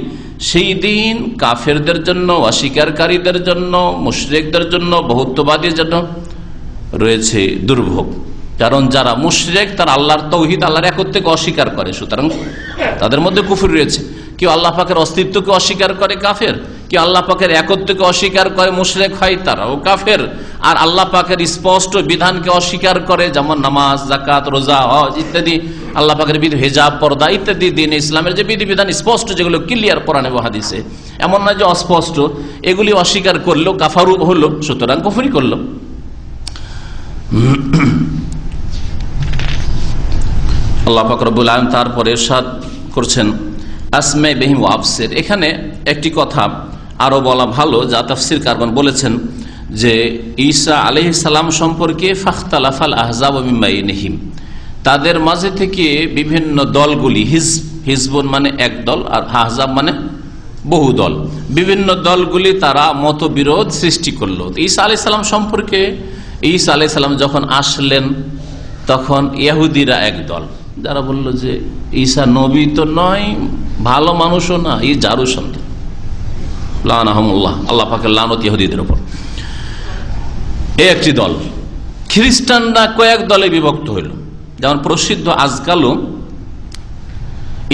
সেই দিন কাফেরদের জন্য, অস্বীকারীদের জন্য, মুশরেকদের জন্য বহুত্ববাদীর জন্য রয়েছে দুর্ভোগ। কারণ যারা মুশরেক, তার আল্লাহর তৌহিদ আল্লাহর একত্রকে অস্বীকার করে। সুতরাং তাদের মধ্যে কুফুর রয়েছে। কেউ আল্লাহ পাকের অস্তিত্বকে অস্বীকার করে কাফের কেউ আল্লাহ পাকের একত্রকে অস্বীকার করে মুশরেক হয়? তারাও কাফের। আর আল্লাহ পাকের স্পষ্ট বিধানকে অস্বীকার করে, যেমন নামাজ জাকাত রোজা, হজ ইত্যাদি। আল্লাহ পাকের বিধি হেজাব, পর্দা ইত্যাদি দিন ইসলামের যে বিধিবিধান স্পষ্ট, যেগুলো ক্লিয়ার পরানে হাদিসে। এমন নয় যে অস্পষ্ট, এগুলি অস্বীকার করল, কাফারু হলো, সুতরাং কুফরি করল। আল্লাহ ফাকরবুল আলম তারপরে সাদ করছেন, আসমে বেহিম আফসের। এখানে একটি কথা আরও বলা ভালো, যা তাফসির কারবান বলেছেন যে ঈসা আলহ সালাম সম্পর্কে ফাখতালাফাল আহজাব নিহিম তাদের মাঝে থেকে বিভিন্ন দলগুলি, হিজ, হিজবন মানে এক দল আর আহজাব মানে বহু দল। বিভিন্ন দলগুলি তারা মতবিরোধ সৃষ্টি করল। ঈসা আলি সাল্লাম সম্পর্কে ঈসা আলি সাল্লাম যখন আসলেন, তখন ইয়াহুদিরা এক দল। যারা বলল যে ঈসা নবী তো নয়, ভালো মানুষও না, ই জারু সন্তান লান আহমুল্লাহ আল্লাহ পাকের লানত ইহুদিদের ওপর এ একটি দল। খ্রিস্টানরা কয়েক দলে বিভক্ত হইল। যেমন প্রসিদ্ধ আজকালও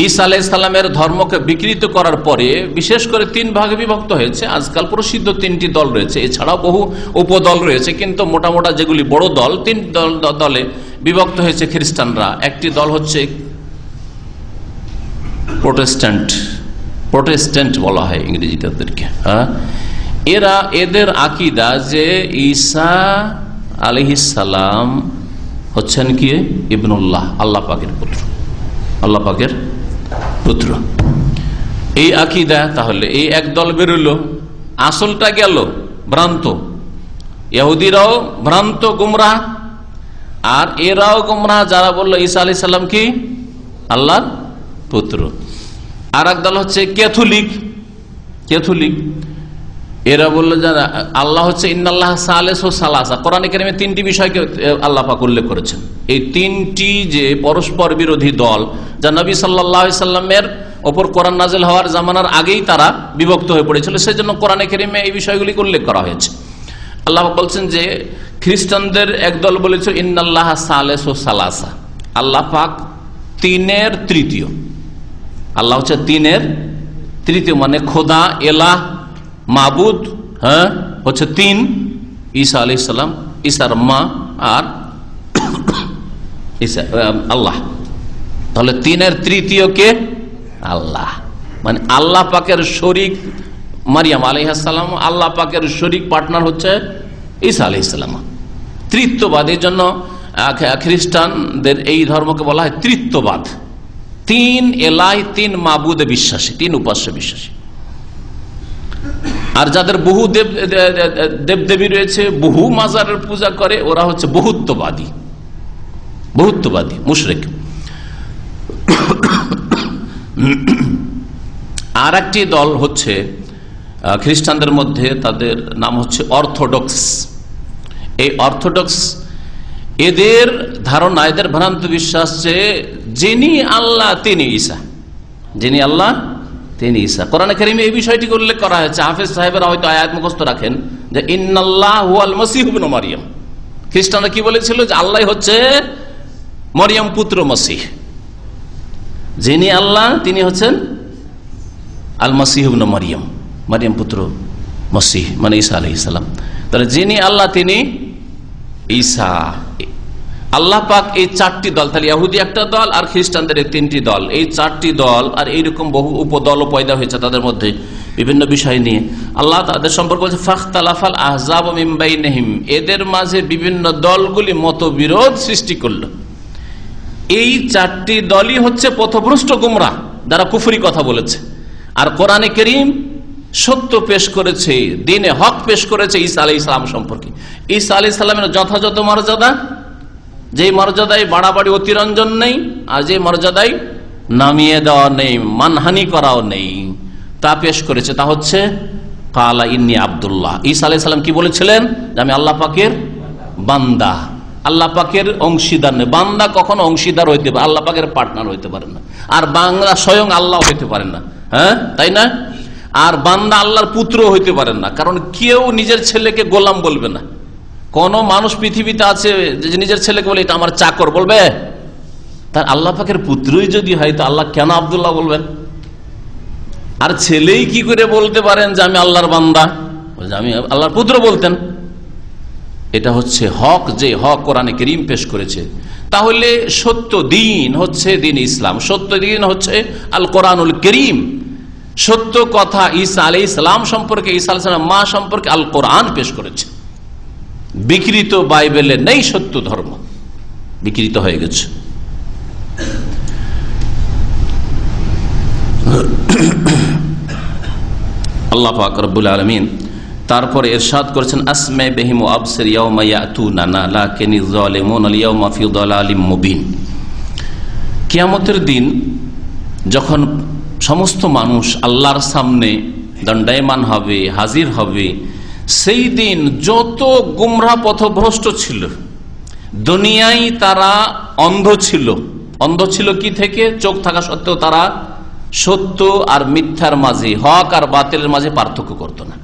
ঈসা আলাই সাল্লামের ধর্মকে বিকৃত করার পরে বিশেষ করে তিন ভাগে বিভক্ত হয়েছে। আজকাল প্রসিদ্ধ তিনটি দল রয়েছে। এছাড়াও বহু উপদল রয়েছে, কিন্তু মোটা মোটা যেগুলি বড় দল, তিন দল দলে বিভক্ত হয়েছে খ্রিস্টানরা। একটি দল হচ্ছে প্রোটেস্ট্যান্ট। প্রোটেস্ট্যান্ট বলা হয় ইংরেজিতে ওদেরকে হ্যাঁ? এরা এদের আকিদা যে ঈসা আলহিসাল্লাম হচ্ছেন কি? ইবনুল্লাহ, আল্লাহ পাকের পুত্র। আল্লাহ পাকের পুত্র। এই আকিদা তাহলে, এই এক দল বেরোলো, আসলটা গেল ভ্রান্ত। ইহুদিরাও ভ্রান্ত গুমরা আর এরাও গুমরা যারা বলল ঈসা আলি সাল্লাম কি? আল্লাহর পুত্র। আর এক দল হচ্ছে ক্যাথলিক। ক্যাথলিক। এরা বলল যারা আল্লাহ হচ্ছে ইন্নাল্লাহ সালেস ও সালাসা। কোরআন একাডেমি তিনটি বিষয়কে আল্লাহ পাক উল্লেখ করেছেন। এই তিনটি যে পরস্পর বিরোধী দল, যা নবী সাল্লাহ সাল্লামের ওপর কোরআন নাজেল হওয়ার জামানার আগেই তারা বিভক্ত হয়ে পড়েছিল। সেই জন্য কোরআন একাডেমি এই বিষয়গুলিকে উল্লেখ করা হয়েছে। আল্লাহ বলছেন যে, খ্রিস্টানদের একদল বলেছে, ইন্নাল্লাহ সালেস ও সালাসা। আল্লাহ পাক তিনের তৃতীয়। আল্লাহ হচ্ছে তিনের তৃতীয় মানে খোদা, এলাহ, মাবুদ হ্যাঁ হচ্ছে তিন, ঈসা আলি সাল্লাম ঈসার মা আর আল্লাহ। তাহলে তিনের তৃতীয় কে? আল্লাহ। মানে আল্লাহ পাকের শরিক মারিয়াম আলহাম আল্লাহ পাকের শরিক পার্টনার হচ্ছে ঈসা আলহিসাম তৃত্ববাদ, এই জন্য খ্রিস্টানদের এই ধর্মকে বলা হয় তৃত্ববাদ। তিন এলাই, তিন মাবুদে বিশ্বাসী, তিন উপাস্য বিশ্বাসী। আর যাদের বহু দেব দেবদেবী রয়েছে, বহু মাজারের পূজা করে, ওরা হচ্ছে বহুত্ববাদী। বহুত্ববাদী, মুশরেক। আর একটি দল হচ্ছে খ্রিস্টানদের মধ্যে তাদের নাম হচ্ছে অর্থোডক্স। এই অর্থোডক্স এদের ধারণা, এদের ভ্রান্ত বিশ্বাস যে যিনি আল্লাহ, তিনি ঈসা। যিনি আল্লাহ, তিনি ঈসা। কোরআন করিমে এই বিষয়টি উল্লেখ করা হয়েছে। হাফিজ সাহেবেরা হয়তো আয়াত মুখস্থ রাখেন যে, ইন্নাল্লাহ মসিহুবিন মারিয়াম। খ্রিস্টানরা কি বলেছিল যে, আল্লাহ হচ্ছে মরিয়ম পুত্র মসিহ। যিনি আল্লাহ, তিনি হচ্ছেন আল মসিহুবন মরিয়ম মরিয়ম পুত্র মসিহ মানে ঈসা আলহ ইসলাম তাহলে যিনি আল্লাহ, তিনি ঈসা। আল্লাহ পাক এই চারটি দল, তাহলে ইহুদি একটা দল আর খ্রিস্টানদের তিনটি দল। এই চারটি দল আর এইরকম বহু উপদলও পয়দা হয়েছে তাদের মধ্যে বিভিন্ন বিষয় নিয়ে। আল্লাহ তাদের সম্পর্কে বলছে, ফাখতালাফাল আহজাব মিম্বাই নেহিম এদের মাঝে বিভিন্ন দলগুলি মতবিরোধ সৃষ্টি করল। এই চারটি দলই হচ্ছে পথভ্রষ্ট গুমরা, যারা কুফুরি কথা বলেছে। আর কোরআনে করিম সত্য পেশ করেছে, দিনে হক পেশ করেছে ঈসা আলি ইসলাম সম্পর্কে। ঈসা আলি ইসলামের যথাযথ মর্যাদা যে মর্যাদায় বাড়াবাড়ি অতিরঞ্জন নেই আর যে মর্যাদায় নামিয়ে দেওয়া নেই, মানহানি করাও নেই। তা পেশ করেছে, তা হচ্ছে কালা ইন্নি আবদুল্লাহ। ঈসা আলি সাল্লাম কি বলেছিলেন? আমি আল্লাহ পাকের বান্দা। আল্লাহ পাকের অংশীদার নেই বান্দা কখনো অংশীদার হইতে পারে, আল্লাহ পাকের পার্টনার হইতে পারে না। আর বাংলা স্বয়ং আল্লাহ হইতে পারে না। হ্যাঁ? তাই না? আর বান্দা আল্লাহর পুত্র হইতে পারেন না। কারণ কেউ নিজের ছেলেকে গোলাম বলবে না। কোন মানুষ পৃথিবীতে আছে যে নিজের ছেলেকে বলে, এটা আমার চাকর, বলবে? তার আল্লাহ পাকের পুত্রই যদি হয়, তো আল্লাহ কেন আবদুল্লাহ বলবেন? আর ছেলেই কি করে বলতে পারেন যে, আমি আল্লাহর বান্দা আমি আল্লাহর পুত্র বলতেন। এটা হচ্ছে হক যে হক কোরআনে করিম পেশ করেছে। তাহলে সত্য দিন হচ্ছে দিন ইসলাম। সত্য দিন হচ্ছে আল কোরআনুল করিম। সত্য কথা ঈসা আলি ইসলাম সম্পর্কে, ঈসা আলাইসালাম মা সম্পর্কে আল কোরআন পেশ করেছে। বিকৃত বাইবেলে নেই সত্য ধর্ম। বিকৃত হয়ে গেছে। আল্লাহ পাক আলমিন তারপরে এরশাদ করেছেন, আসমে বেহিম আবসের মুবিন। কিয়ামতের দিন যখন সমস্ত মানুষ আল্লাহর সামনে দণ্ডায়মান হবে, হাজির হবে সেই দিন যত গুমরা পথভ্রষ্ট ছিল, দুনিয়ায় তারা অন্ধ ছিল। অন্ধ ছিল কি থেকে? চোখ থাকা সত্ত্বেও তারা সত্য আর মিথ্যার মাঝে, হক আর বাতিলের মাঝে পার্থক্য করতো না।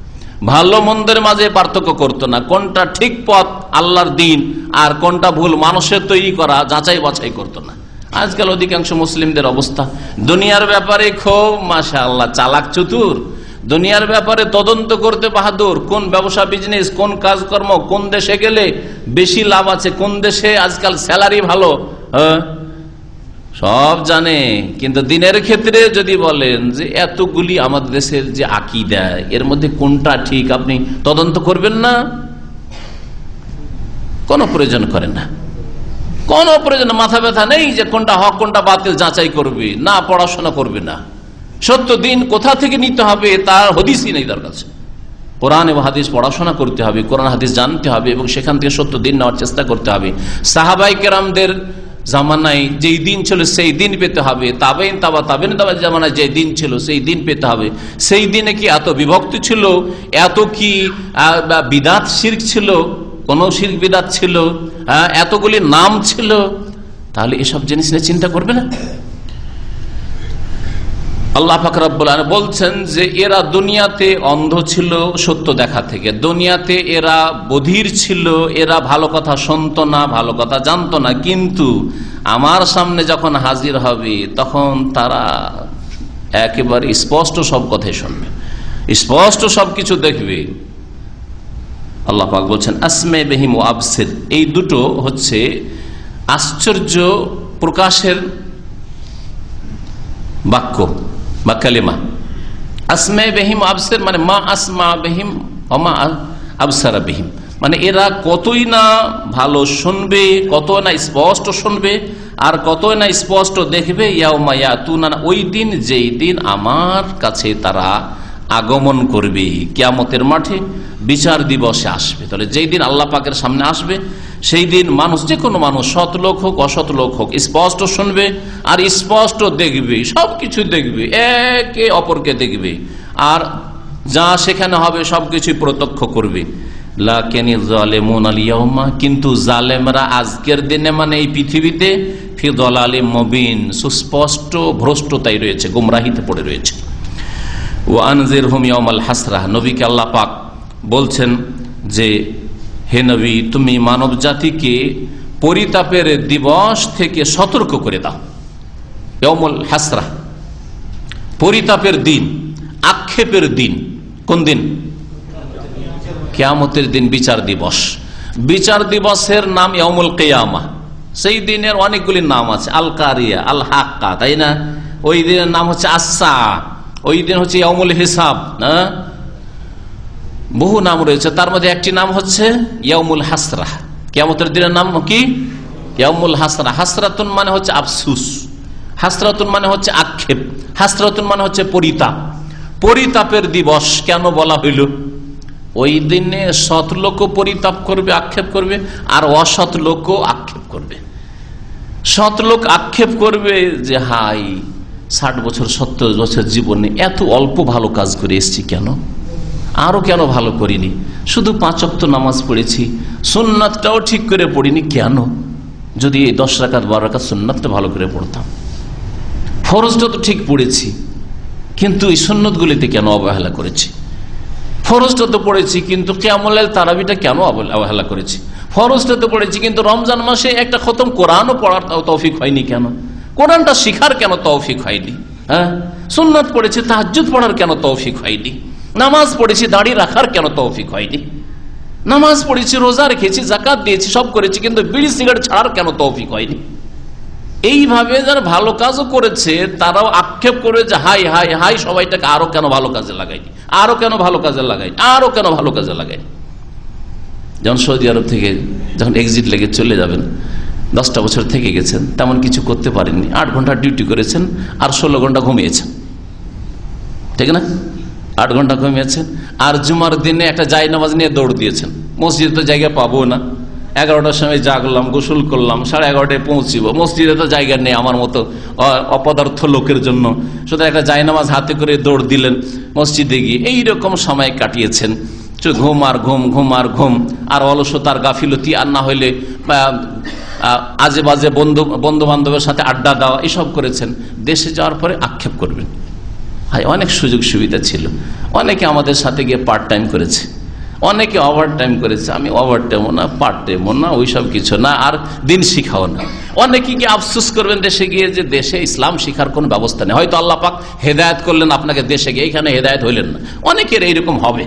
ভালো মন্দের মাঝে পার্থক্য করতো না। কোনটা ঠিক পথ আল্লাহর দিন আর কোনটা ভুল মানুষের তৈরি করা, যাচাই বাছাই করতো না। আজকাল অধিকাংশ মুসলিমদের অবস্থা। দুনিয়ার ব্যাপারে খুব মাসা আল্লাহ চালাক চতুর। দুনিয়ার ব্যাপারে তদন্ত করতে বাহাদুর, কোন ব্যবসা বিজনেস কোন কাজকর্ম, কোন দেশে গেলে বেশি লাভ আছে, কোন দেশে আজকাল স্যালারি ভালো হ্যাঁ? সব জানে, কিন্তু দিনের ক্ষেত্রে যদি বলেন যে এতগুলি আমাদের দেশের যে আকি দেয় এর মধ্যে কোনটা ঠিক আপনি তদন্ত করবেন না? কোনো প্রয়োজন করেন না। কোন প্রয়োজন মাথা ব্যথা নেই যে কোনটা হক, কোনটা বাতিল, যাচাই করবে না, পড়াশোনা করবে না। সত্য দিন কোথা থেকে নিতে হবে তার হদিসই নেই তার কাছে। কোরআন এবং হাদিস পড়াশোনা করতে হবে, কোরআন হাদিস জানতে হবে এবং সেখান থেকে সত্য দিন নেওয়ার চেষ্টা করতে হবে। সাহাবাই কেরামদের জামানায় যেই দিন ছিল সেই দিন পেতে হবে তাবেন তাবা তাবেন তাবা জামানায় যে দিন ছিল সেই দিন পেতে হবে। সেই দিনে কি এত বিভক্ত ছিল? এত কি বিদাত শির্ক ছিল? কোন শির্ক বিদাত ছিল? এতগুলি নাম ছিল? তাহলে এসব জিনিস নিয়ে চিন্তা করবে না? আল্লাহ ফাকরাবুল বলছেন যে এরা দুনিয়াতে অন্ধ ছিল সত্য দেখা থেকে। দুনিয়াতে এরা বধির ছিল, এরা ভালো কথা শুনত না, ভালো কথা জানতো না। কিন্তু আমার সামনে যখন হাজির হবে, তখন তারা একেবারে স্পষ্ট সব কথাই শুনবে। স্পষ্ট সব কিছু দেখবে। আল্লাহ পাক বলছেন, আসমে বেহিম ও আবসের। এই দুটো হচ্ছে আশ্চর্য প্রকাশের বাক্য। বা কালিমা আসমে বেহিম আবসের মানে মা আসমা বেহিম অমা আবসারা বেহিম মানে এরা কতই না ভালো শুনবে কত না স্পষ্ট শুনবে আর কত না স্পষ্ট দেখবে ইয়া ও মা তু না ওই দিন যেই দিন আমার কাছে তারা আগমন করবে, কিয়ামতের মাঠে বিচার দিবসে আসবে। তাহলে যেই দিন আল্লাহ পাকের সামনে আসবে, সেই দিন মানুষ যে কোনো মানুষ, সৎ লোক হোক, অসৎ লোক হোক, স্পষ্ট শুনবে আর স্পষ্ট দেখবে, সবকিছু দেখবে, একে অপরকে দেখবে। আর যা সেখানে হবে, সবকিছু প্রত্যক্ষ করবে। কিন্তু জালেমরা আজকের দিনে মানে এই পৃথিবীতে ফিদল আলী মবিন, সুস্পষ্ট ভ্রষ্টতাই রয়েছে, গুমরাহিতে পড়ে রয়েছে। ও আনজির হুমিয়মাল হাসরা। নবীকে আল্লাহ পাক বলছেন যে, হে নবী, তুমি মানব জাতিকে পরিতাপের দিবস থেকে সতর্ক করে দাও। ইয়মুল হাসরা। পরিতাপের দিন, আক্ষেপের দিন। কোন দিন? কেয়ামতের দিন বিচার দিবস। বিচার দিবসের নাম ইয়মুল কেয়ামা। সেই দিনের অনেকগুলি নাম আছে আল কারিয়া আল হাক্কা তাই না? ওই দিনের নাম হচ্ছে আসা ওই দিন হচ্ছে ইয়মুল হিসাব বহু নাম রয়েছে। তার মধ্যে একটি নাম হচ্ছে ইয়ামুল হাসরা কেয়ামতের দিনের নাম কি? ইয়ামুল হাসরা হাসরাতুন মানে হচ্ছে আফসুস। হাসরাতুন মানে হচ্ছে আক্ষেপ। হাসরাতুন মানে হচ্ছে পরিতাপ। পরিতাপের দিবস কেন বলা হইল? ওই দিনে সৎ লোক পরিতাপ করবে, আক্ষেপ করবে, আর অসৎ লোক আক্ষেপ করবে। সৎ লোক আক্ষেপ করবে যে, হাই ষাট বছর, সত্তর বছর জীবনে এত অল্প ভালো কাজ করে এসছি কেন? আরও কেন ভালো করিনি? শুধু পাঁচ পাঁচক্ত নামাজ পড়েছি, সুন্নাতটাও ঠিক করে পড়িনি কেন? যদি এই দশ রাকাত, বারো রাকাত সুন্নাতটা ভালো করে পড়তাম। ফরজটা তো ঠিক পড়েছি, কিন্তু এই সন্ন্যতগুলিতে কেন অবহেলা করেছি? ফরজটা তো পড়েছি, কিন্তু কেমলাল তারাবিটা কেন অবহেলা করেছি? ফরজটা তো পড়েছি, কিন্তু রমজান মাসে একটা খতম কোরআনও পড়ার তৌফিক হয়নি কেন? কোরআনটা শিখার কেন তৌফিক হয়নি? হ্যাঁ? সুন্নাত পড়েছি তাহাজুদ পড়ার কেন তৌফিক হয়নি? নামাজ পড়েছি দাঁড়িয়ে রাখার কেন তৌফিক হয়নি? নামাজ পড়েছি, রোজা রেখেছি জাকাত দিয়েছি, সব করেছি, কিন্তু বিড়ি সিগারেট ছাড়ার কেন তৌফিক হয়নি? এইভাবে যারা ভালো কাজও করেছে, তারাও আক্ষেপ করে যে, হাই হাই হাই, সবাইটাকে আরও কেন ভালো কাজে লাগাইনি? আরও কেন ভালো কাজে লাগাইনি? আরও কেন ভালো কাজে লাগাইনি? যেমন সৌদি আরব থেকে যখন এক্সিট লেগে চলে যাবেন দশটা বছর থেকে গেছেন, তেমন কিছু করতে পারেননি। আট ঘণ্টা ডিউটি করেছেন আর ষোলো ঘণ্টা ঘুমিয়েছেন। ঠিক না? আট ঘণ্টা ঘুমিয়েছেন। আর জুমার দিনে একটা জাই নামাজ নিয়ে দৌড় দিয়েছেন। মসজিদে তো জায়গা পাবো না। এগারোটার সময় জাগলাম, গোসল করলাম, সাড়ে এগারোটায় পৌঁছিব। মসজিদে তো জায়গা নেই আমার মতো অপদার্থ লোকের জন্য। শুধু একটা জায়নামাজ হাতে করে দৌড় দিলেন মসজিদে গিয়ে। এইরকম সময় কাটিয়েছেন। ঘুম আর ঘুম ঘুম আর ঘুম। আর অলসতার গাফিলতি আর না হইলে আজে বাজে বন্ধু বন্ধু বান্ধবের সাথে আড্ডা দেওয়া, এসব করেছেন। দেশে যাওয়ার পরে আক্ষেপ করবেন। ভাই অনেক সুযোগ সুবিধা ছিল। অনেকে আমাদের সাথে গিয়ে পার্ট টাইম করেছে। অনেকে ওভার টাইম করেছে। আমি ওভার টাইমও না পার্ট টাইমও না, ওইসব কিছু না, আর দিন শিখাও না। অনেকে গিয়ে আফসুস করবেন দেশে গিয়ে যে দেশে ইসলাম শিখার কোন ব্যবস্থা নেই। হয়তো আল্লাহ পাক হেদায়ত করলেন আপনাকে দেশে গিয়ে এখানে হেদায়ত হইলেন না। অনেকের এইরকম হবে।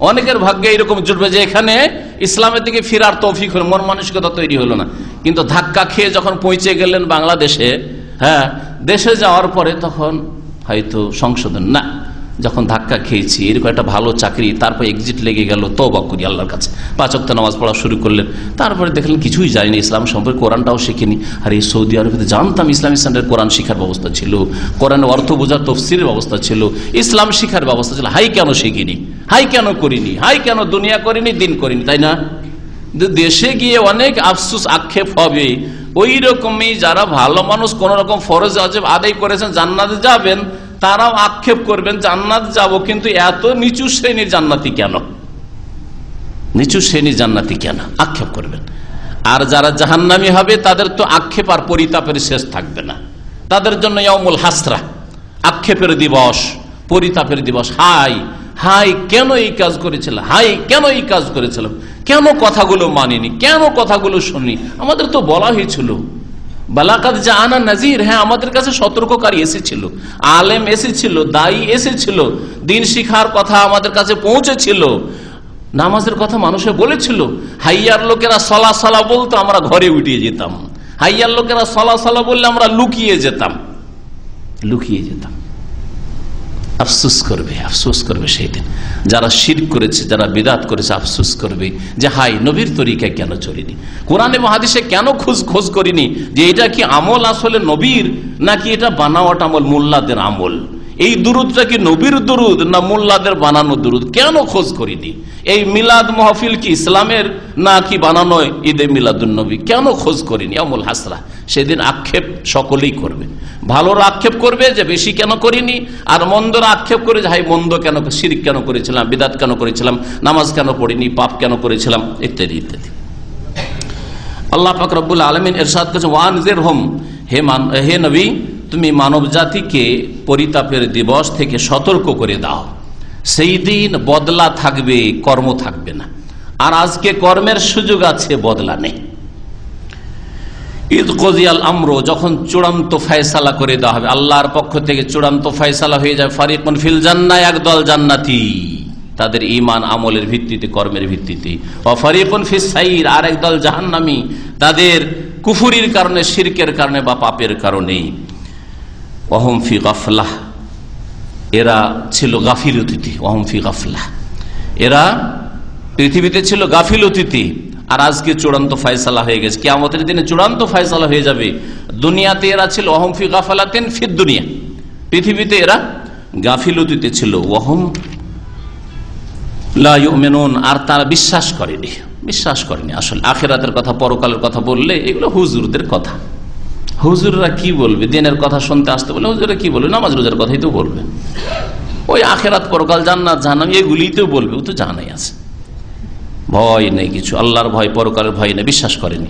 অনেকের ভাগ্যে এরকম জুটবে যে এখানে ইসলামের দিকে ফিরার তৌফিক হলো, মন মানসিকতা তৈরি হলো না। কিন্তু ধাক্কা খেয়ে যখন পৌঁছে গেলেন বাংলাদেশে হ্যাঁ দেশে যাওয়ার পরে তখন হয়তো সংশোধন, না। যখন ধাক্কা খেয়েছি, এরকম একটা ভালো চাকরি, তারপর এক্সিট লেগে গেল তো করি আল্লাহর কাছে। পাঁচক্ত নামাজ পড়া শুরু করলেন। তারপরে দেখলেন কিছুই জানি ইসলাম সম্পর্কে কোরআনটাও শিখিনি। আর এই সৌদি আরবে জানতাম ইসলাম ইসলামের কোরআন শিখার ব্যবস্থা ছিল কোরআনের অর্থ বোঝার তফসিরের ব্যবস্থা ছিল, ইসলাম শিখার ব্যবস্থা ছিল। হাই কেন শিখিনি? হাই কেন করিনি? হাই কেন দুনিয়া করিনি, দিন করিনি, তাই না? দেশে গিয়ে অনেক আফসুস আক্ষেপ হবে। ওই রকমই যারা ভালো মানুষ কোন রকম ফরজ আজেব আদায় করেছেন, জান্নাতে যাবেন তারাও আক্ষেপ করবেন, জান্নাত যাব, কিন্তু এত নিচু শ্রেণির জান্নাতি কেন? নিচু শ্রেণির জান্নাতি কেন? আক্ষেপ করবেন। আর যারা জাহান্নামি হবে, তাদের তো আক্ষেপ আর পরিতাপের শেষ থাকবে না। তাদের জন্য ইয়মুল হাসরা, আক্ষেপের দিবস, পরিতাপের দিবস। হাই হাই, কেন এই কাজ করেছিলাম হাই, কেন এই কাজ করেছিলাম কেন কথাগুলো মানিনি? কেন কথাগুলো শুনি আমাদের তো বলা হয়েছিল বালাকাত জাহানা নাজির হ্যাঁ আমাদের কাছে সতর্ককারী এসেছিল, আলেম এসেছিল, দায়ী এসেছিল, দিন শিখার কথা আমাদের কাছে পৌঁছেছিল, নামাজের কথা মানুষে বলেছিল, হাইয়ার লোকেরা সলা সলা বলতো, আমরা ঘরে উঠিয়ে যেতাম, হাইয়ার লোকেরা সলা সলা বললে আমরা লুকিয়ে যেতাম লুকিয়ে যেতাম। আফসুস করবে আফসুস করবে সেই দিন। যারা শির করেছে, যারা বিদাত করেছে, আফসুস করবে যে হাই নবীর তরিকা কেন চলিনি? কোরআনে মহাদেশে কেন খোঁজ খোঁজ করিনি? যে, এটা কি আমল আসলে নবীর, নাকি এটা বানাওয়াট আমল, মোল্লাদের আমল? এই দুরুদটা কি নবীর দুরুদ না মোল্লাদের বানানো দুরুদ? কেন খোঁজ করিনি? এই মিলাদ মহফিল কি ইসলামের না কি বানানো ঈদে মিলাদুল নবী? কেন খোঁজ করিনি? আমল হাসরা। সেদিন আক্ষেপ সকলেই করবে। ভালোর আক্ষেপ করবে যে বেশি কেন করিনি? আর মন্দর আক্ষেপ করে যে হাই মন্দ কেন শিরিক কেন করেছিলাম? বিদাত কেন করেছিলাম? নামাজ কেন পড়িনি? পাপ কেন করেছিলাম? ইত্যাদি ইত্যাদি। আল্লাহ পাক রব্বুল আলমিন এরশাদ করছে ওয়ানজের হোম হে মান হে নবী তুমি মানব জাতিকে পরিতাপের দিবস থেকে সতর্ক করে দাও। সেই দিন বদলা থাকবে, কর্ম থাকবে না। আর আজকে কর্মের সুযোগ আছে, বদলা নেই। ঈদ কজিয়াল আমরো, যখন চূড়ান্ত ফয়সালা করে দেওয়া হবে, আল্লাহর পক্ষ থেকে চূড়ান্ত ফয়সালা হয়ে যায় ফারিকুন ফিল জান্না একদল জান্নাতি। তাদের ইমান আমলের ভিত্তিতে, কর্মের ভিত্তিতে। ও ফারিকুন ফিস সাইর, আর একদল জাহান্নামি। তাদের কুফুরির কারণে, শিরকের কারণে বা পাপের কারণেই অহম ফি গাফলাহ। এরা ছিল গাফিল অতিথি অহম ফি গাফলাহ। এরা পৃথিবীতে ছিল গাফিল অতিথি। আর আজকে চূড়ান্ত ফয়সালা হয়ে গেছে। কেমতের দিনে চূড়ান্ত ফয়সালা হয়ে যাবে। দুনিয়াতে এরা ছিল অহম ফি গাফালাতেন ফির দুনিয়া। পৃথিবীতে এরা গাফিলতিতে ছিল। ওহম আর তারা বিশ্বাস করেনি। বিশ্বাস করেনি আসলে। আখেরাতের কথা, পরকালের কথা বললে এগুলো হুজুরদের কথা। হুজুররা কি বলবে? দিনের কথা শুনতে আসতে বলে হুজুরা কি বলবে? নামাজ রোজার কথাই তো বলবে। ওই আখেরাত পরকাল, জান্নাত, জাহান্নাম, এগুলিই তো বলবে। ও তো জানাই আছে। ভয় নেই কিছু। আল্লাহর ভয়, পরকালের ভয় নেই। বিশ্বাস করেনি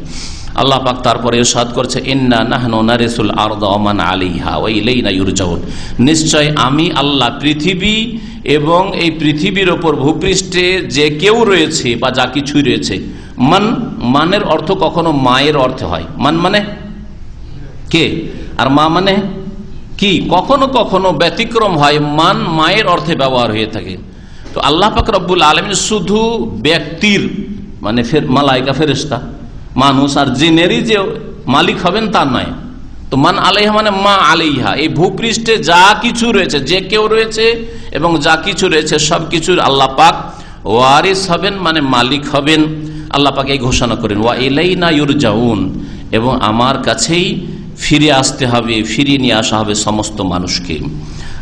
আল্লাহ পাক তারপরে সাদ করছে, ইন্না নাহনু নারিসুল আরদ ওমান আলিহা ওই ইলাইনা ইউরজাউন। নিশ্চয় আমি আল্লাহ পৃথিবী এবং এই পৃথিবীর ওপর ভূপৃষ্ঠে যে কেউ রয়েছে বা যা কিছুই রয়েছে, মান, মানের অর্থ কখনো মায়ের অর্থে হয়। মান মানে? কে? আর মা মানে? কি? কখনো কখনো ব্যতিক্রম হয়, মান মায়ের অর্থে ব্যবহার হয়ে থাকে। তো আল্লাহ পাক রব্বুল আলমিন শুধু ব্যক্তির মানে ফের, মালাইকা ফেরেস্তা মানুষ আর জিনেরই যে মালিক হবেন তা নয়। তো মান আলাইহা মানে মা আলাইহা। এই ভূপৃষ্ঠে যা কিছু রয়েছে, যে কেউ রয়েছে এবং যা কিছু রয়েছে, সব কিছুর আল্লাহ পাক ওয়ারিস হবেন মানে মালিক হবেন। আল্লাহ পাক এই ঘোষণা করেন, ওয়া এলাই না ইউরজাউন। এবং আমার কাছেই ফিরে আসতে হবে, ফিরিয়ে নিয়ে আসা হবে সমস্ত মানুষকে।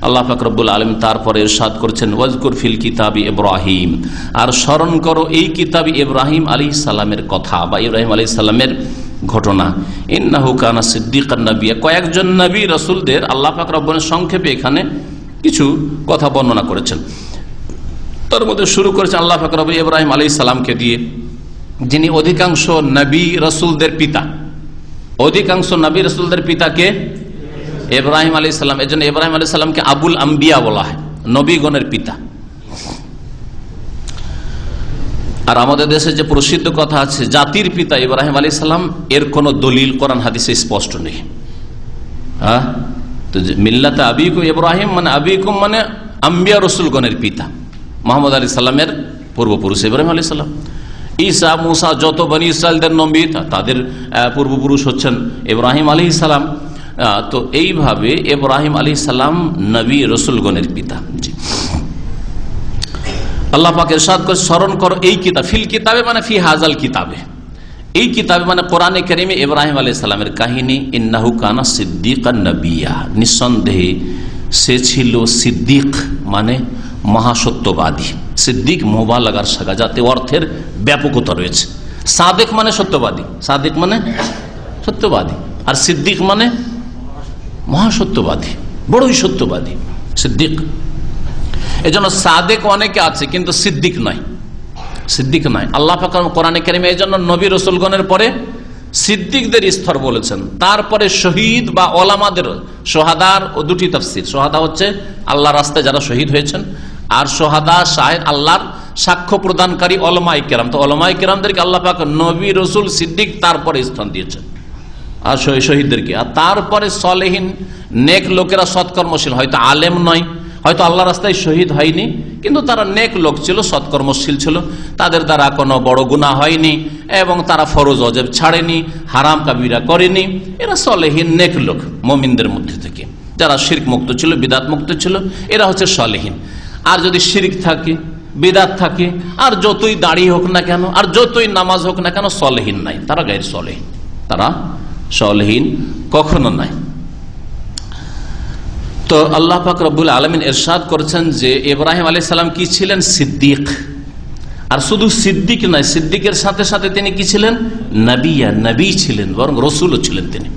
আল্লাহ ফাকরবুল আলম তারপরে সাদ করছেন, ওয়াজকুর ফিল কিতাবি ইব্রাহিম। আর স্মরণ করো এই কিতাবি ইব্রাহিম আলী সালামের কথা বা ইব্রাহিম আলী সালামের ঘটনা। ইন্নাহু কানা সিদ্দিক কয়েকজন নবী রসুলদের আল্লাহ ফাকরবের সংক্ষেপে এখানে কিছু কথা বর্ণনা করেছেন। তার মধ্যে শুরু করেছেন আল্লাহ ফাকরব ইব্রাহিম আলী সালামকে দিয়ে, যিনি অধিকাংশ নবী রসুলদের পিতা। অধিকাংশ নবী রসুলদের পিতাকে ইব্রাহিম আলী সাল্লাম এই জন্য ইব্রাহিম আলী সাল্লামকে আবুল আম্বিয়া বলা হয়, নবীগণের পিতা। আর আমাদের দেশে যে প্রসিদ্ধ কথা আছে, জাতির পিতা ইব্রাহিম আলী সাল্লাম এর কোন দলিল কোরআন হাদিসে স্পষ্ট নেই। হ্যাঁ? তো মিল্লাতে আবিকুম ইব্রাহিম মানে আবিকুম মানে আম্বিয়া রসুলগণের পিতা, মোহাম্মদ আলী সাল্লামের পূর্বপুরুষ ইব্রাহিম আলী সাল্লাম ঈসা, মুসা, যত বনি ইসরায়েলদের নবী তাদের পূর্বপুরুষ হচ্ছেন ইব্রাহিম আলী সালাম। তো এইভাবে ইব্রাহিম আলী সালাম নবী, রসুলগণের পিতা। জি। আল্লাহ পাকের সাদ করে, স্মরণ করো, এই কিতাব, ফিল কিতাবে মানে ফি হাজাল কিতাবে। এই কিতাবে মানে কোরআনে কেরিমে ইব্রাহিম আলী সালামের কাহিনী, ইন্নাহু কানা সিদ্দিক নবিয়া। নিঃসন্দেহে সে ছিল সিদ্দিক মানে মহাসত্যবাদী। সিদ্দিক মোবা লাগার সাগা যাতে অর্থের ব্যাপকতা রয়েছে। সাদেক মানে সত্যবাদী। সাদেক মানে সত্যবাদী। আর সিদ্দিক মানে মহাসত্যবাদী। বড়ই সত্যবাদী। সিদ্দিক। এই জন্য সাদেক অনেকে আছে, কিন্তু সিদ্দিক নয়। সিদ্দিক নয়। আল্লাহ কোরআনে কেরিমে এই জন্য নবী রসুলগণের পরে সিদ্দিকদের স্তর বলেছেন। তারপরে শহীদ বা ওলামাদের সোহাদার ও দুটি তফসির। সোহাদা হচ্ছে আল্লাহ রাস্তায় যারা শহীদ হয়েছেন। আর সোহাদা শাহেদ আল্লাহর সাক্ষ্য প্রদানকারী অলমাই কেরাম। তো অলমাই কেরামদেরকে আল্লাহ পাক নবী রসুল সিদ্দিক তারপরে স্থান দিয়েছেন। আর শহীদদেরকে। আর তারপরে সলেহীন নেক লোকেরা সৎকর্মশীল। হয়তো আলেম নয়, হয়তো আল্লাহ রাস্তায় শহীদ হয়নি, কিন্তু তারা নেক লোক ছিল, সৎকর্মশীল ছিল। তাদের দ্বারা কোনো বড় গুণা হয়নি এবং তারা ফরজ অজেব ছাড়েনি, হারাম কাবিরা করেনি। এরা সলেহীন নেক লোক, মমিনদের মধ্যে থেকে। যারা শির্ক মুক্ত ছিল বিদাত মুক্ত ছিল, এরা হচ্ছে সলেহীন। আর যদি শিরিক থাকে, বিদাত থাকে, আর যতই দাড়ি হোক না কেন, আর যতই নামাজ হোক না কেন, সলেহীন নাই। তারা গায়ের সলেহীন। তারা সলেহীন কখনো নাই। তো আল্লাহ পাক রব্বুল আলমিন এরশাদ করেছেন যে, ইব্রাহিম আলী সাল্লাম কি ছিলেন? সিদ্দিক। আর শুধু সিদ্দিক নয়, সিদ্দিকের সাথে সাথে তিনি কি ছিলেন? নবিয়া, নবী ছিলেন, বরং রসুলও ছিলেন তিনি।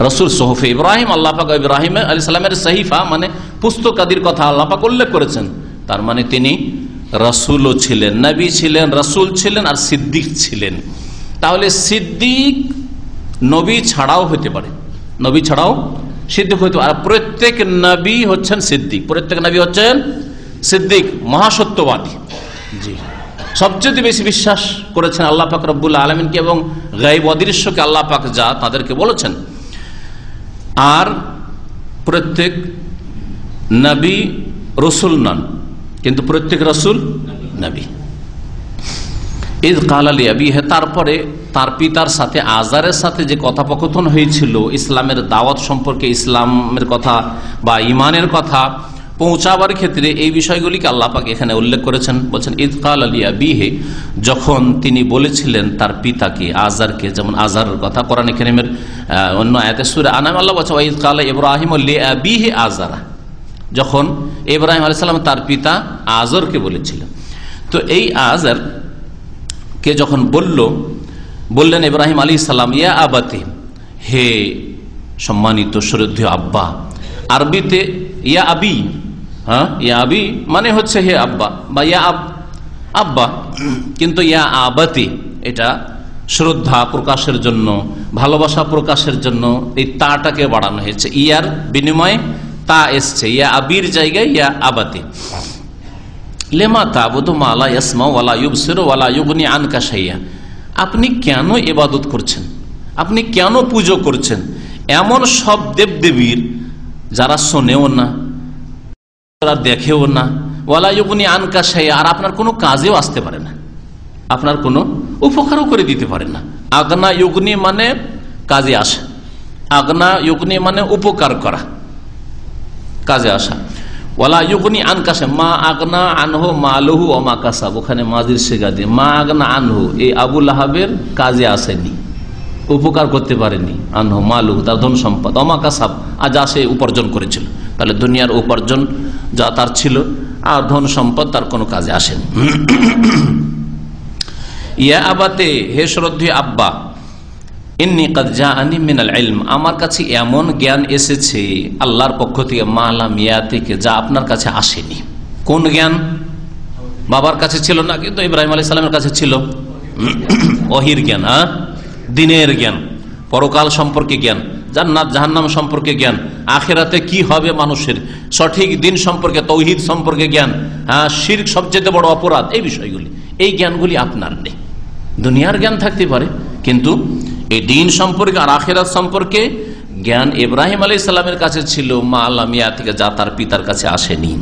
রসুল সোহফে ইব্রাহিম, আল্লাহ পাক ইব্রাহিম আলী সাল্লামের সহিফা মানে পুস্তকাদির কথা আল্লাহ পাক উল্লেখ করেছেন। তার মানে তিনি রসুলও ছিলেন, নবী ছিলেন, রসুল ছিলেন আর সিদ্দিক ছিলেন। তাহলে সিদ্দিক নবী ছাড়াও হতে পারে। নবী ছাড়াও সিদ্দিক হইতে পারে। আর প্রত্যেক নবী হচ্ছেন সিদ্দিক। প্রত্যেক নবী হচ্ছেন সিদ্দিক, মহাসত্যবাদী। জি। সবচেয়ে বেশি বিশ্বাস করেছেন আল্লাহ পাক রব্বুল্লা আলমিনকে এবং গাইব অদৃশ্যকে আল্লাহ পাক যা তাদেরকে বলেছেন। আর প্রত্যেক নবী রসুল নন, কিন্তু প্রত্যেক রসুল নবী। ঈদ কালালি আবি হ্যাঁ তারপরে তার পিতার সাথে, আজারের সাথে যে কথোপকথন হয়েছিল, ইসলামের দাওয়াত সম্পর্কে ইসলামের কথা বা ইমানের কথা পৌঁছাবার ক্ষেত্রে এই বিষয়গুলিকে আল্লাপাক এখানে উল্লেখ করেছেন। বলছেন ঈদ কাল আলিয়া বিহে যখন তিনি বলেছিলেন তার পিতাকে আজারকে যেমন আজারের কথা কোরআন কেরিমের অন্য আয়াতে সুরে আনাম আল্লাহ বলছে ঈদ কাল ইব্রাহিম বিহে আজারা যখন ইব্রাহিম আলাইসাল্লাম তার পিতা আজরকে বলেছিলেন। তো এই আজার কে যখন বলল, বললেন ইব্রাহিম আলী সাল্লাম ইয়া আবাতে হে সম্মানিত শ্রদ্ধেয় আব্বা, আরবিতে ইয়া আবি হ্যাঁ ইয়া আবি মানে হচ্ছে হে আব্বা বা ইয়া আব, আব্বা। কিন্তু ইয়া আবাতি, এটা শ্রদ্ধা প্রকাশের জন্য, ভালোবাসা প্রকাশের জন্য এই তাটাকে বাড়ানো হয়েছে। ইয়ার বিনিময়ে তা এসছে। ইয়া আবির জায়গায় ইয়া আবাতি। লেমা তাবুদু মালা ইয়াসমা ওয়ালা ইউবসির ওয়ালা ইউগনি আনকা সাইয়া আপনি কেন এবাদত করছেন? আপনি কেন পুজো করছেন? এমন সব দেবদেবীর যারা শোনেও না দেখেও না। ওয়ালা ইউগনি আনকা সাইয়া আর আপনার কোনো কাজেও আসতে পারে না। আপনার কোনো উপকারও করে দিতে পারে না। আগনা ইউগনি মানে কাজে আসা। আগনা ইউগনি মানে উপকার করা। কাজে আসা। ওয়ালা ইউকনি আনকাশে মা আগনা আনহো মা লহু অমা কাসাব। ওখানে মাজির শেখা দিয়ে, মা আগনা আনহু, এই আবুল আহাবের কাজে আসেনি। উপকার করতে পারেনি। আনহু মা লহু তার ধন সম্পদ। অমা কাসাব, আজ আসে উপার্জন করেছিল। তাহলে দুনিয়ার উপার্জন যা তার ছিল, আর ধন সম্পদ তার কোনো কাজে আসেনি। ইয়া আবাতে, হে শ্রদ্ধে আব্বা আনি মিনাল আমার কাছে এমন জ্ঞান এসেছে আল্লাহর পক্ষ থেকে মালাম ইয়া থেকে, যা আপনার কাছে আসেনি। কোন জ্ঞান? বাবার কাছে ছিল না, কিন্তু ইব্রাহিম আলী সালামের কাছে ছিল। অহির জ্ঞান হ্যাঁ? দিনের জ্ঞান, পরকাল সম্পর্কে জ্ঞান। জান্নাত, জাহান্নাম সম্পর্কে জ্ঞান। আখেরাতে কি হবে মানুষের? সঠিক দিন সম্পর্কে, তৌহিদ সম্পর্কে জ্ঞান। হ্যাঁ শির সবচেয়ে বড় অপরাধ, এই বিষয়গুলি। এই জ্ঞানগুলি আপনার নেই। দুনিয়ার জ্ঞান থাকতে পারে, কিন্তু এই দিন সম্পর্কে আর আখেরাত সম্পর্কে জ্ঞান ইব্রাহিম আলী ইসলামের কাছে ছিল, মা আল্লামিয়া থেকে যা তার পিতার কাছে আসেনি।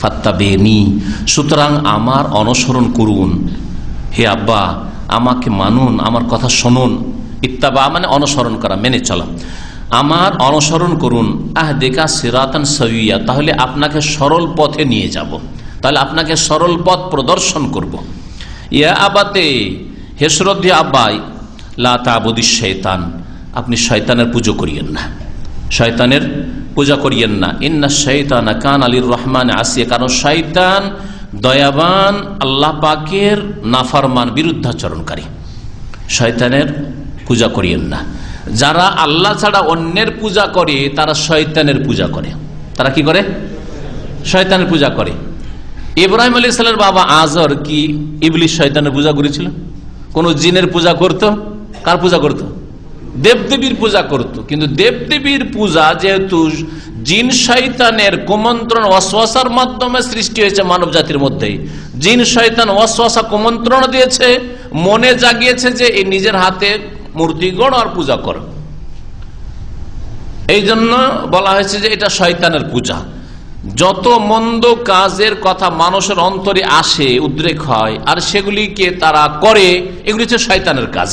ফাত্তাবেনি, সুতরাং আমার অনুসরণ করুন। হে আব্বা, আমাকে মানুন, আমার কথা শুনুন। ইত্তাবা মানে অনুসরণ করা, মেনে চলা আমার অনুসরণ করুন আহ দেখা সিরাতান সইয়া তাহলে আপনাকে সরল পথে নিয়ে যাব। তাহলে আপনাকে সরল পথ প্রদর্শন করব। ইয়া আবাতে হেসরদ্দি আব্বাই লাবুদি শৈতান, আপনি শয়তানের পুজো করিয়েন না শয়তানের পূজা করিয়েন না ইন্না শৈতান কান আলীর রহমান আসিয়া, কারণ শয়তান দয়াবান, আল্লাহ পাকের নাফারমান, বিরুদ্ধাচরণকারী শয়তানের পূজা করিয়েন না। যারা আল্লাহ ছাড়া অন্যের পূজা করে, তারা শয়তানের পূজা করে। তারা কি করে? শয়তানের পূজা করে। ইব্রাহিম আলী সালের বাবা আজর কি ইবলিশ শয়তানের পূজা করেছিল? কোন জিনের পূজা করত? কার পূজা করত? দেবদেবীর পূজা করত। কিন্তু দেবদেবীর পূজা যেহেতু জিন শৈতানের কুমন্ত্রণ অশ্বাসার মাধ্যমে সৃষ্টি হয়েছে মানব জাতির মধ্যে। জিন শৈতান অশ্বাসা কুমন্ত্রণ দিয়েছে। মনে জাগিয়েছে যে এই নিজের হাতে মূর্তি গড় আর পূজা কর। এই জন্য বলা হয়েছে যে এটা শয়তানের পূজা। যত মন্দ কাজের কথা মানুষের অন্তরে আসে, উদ্রেক হয়, আর সেগুলিকে তারা করে, এগুলি হচ্ছে শয়তানের কাজ।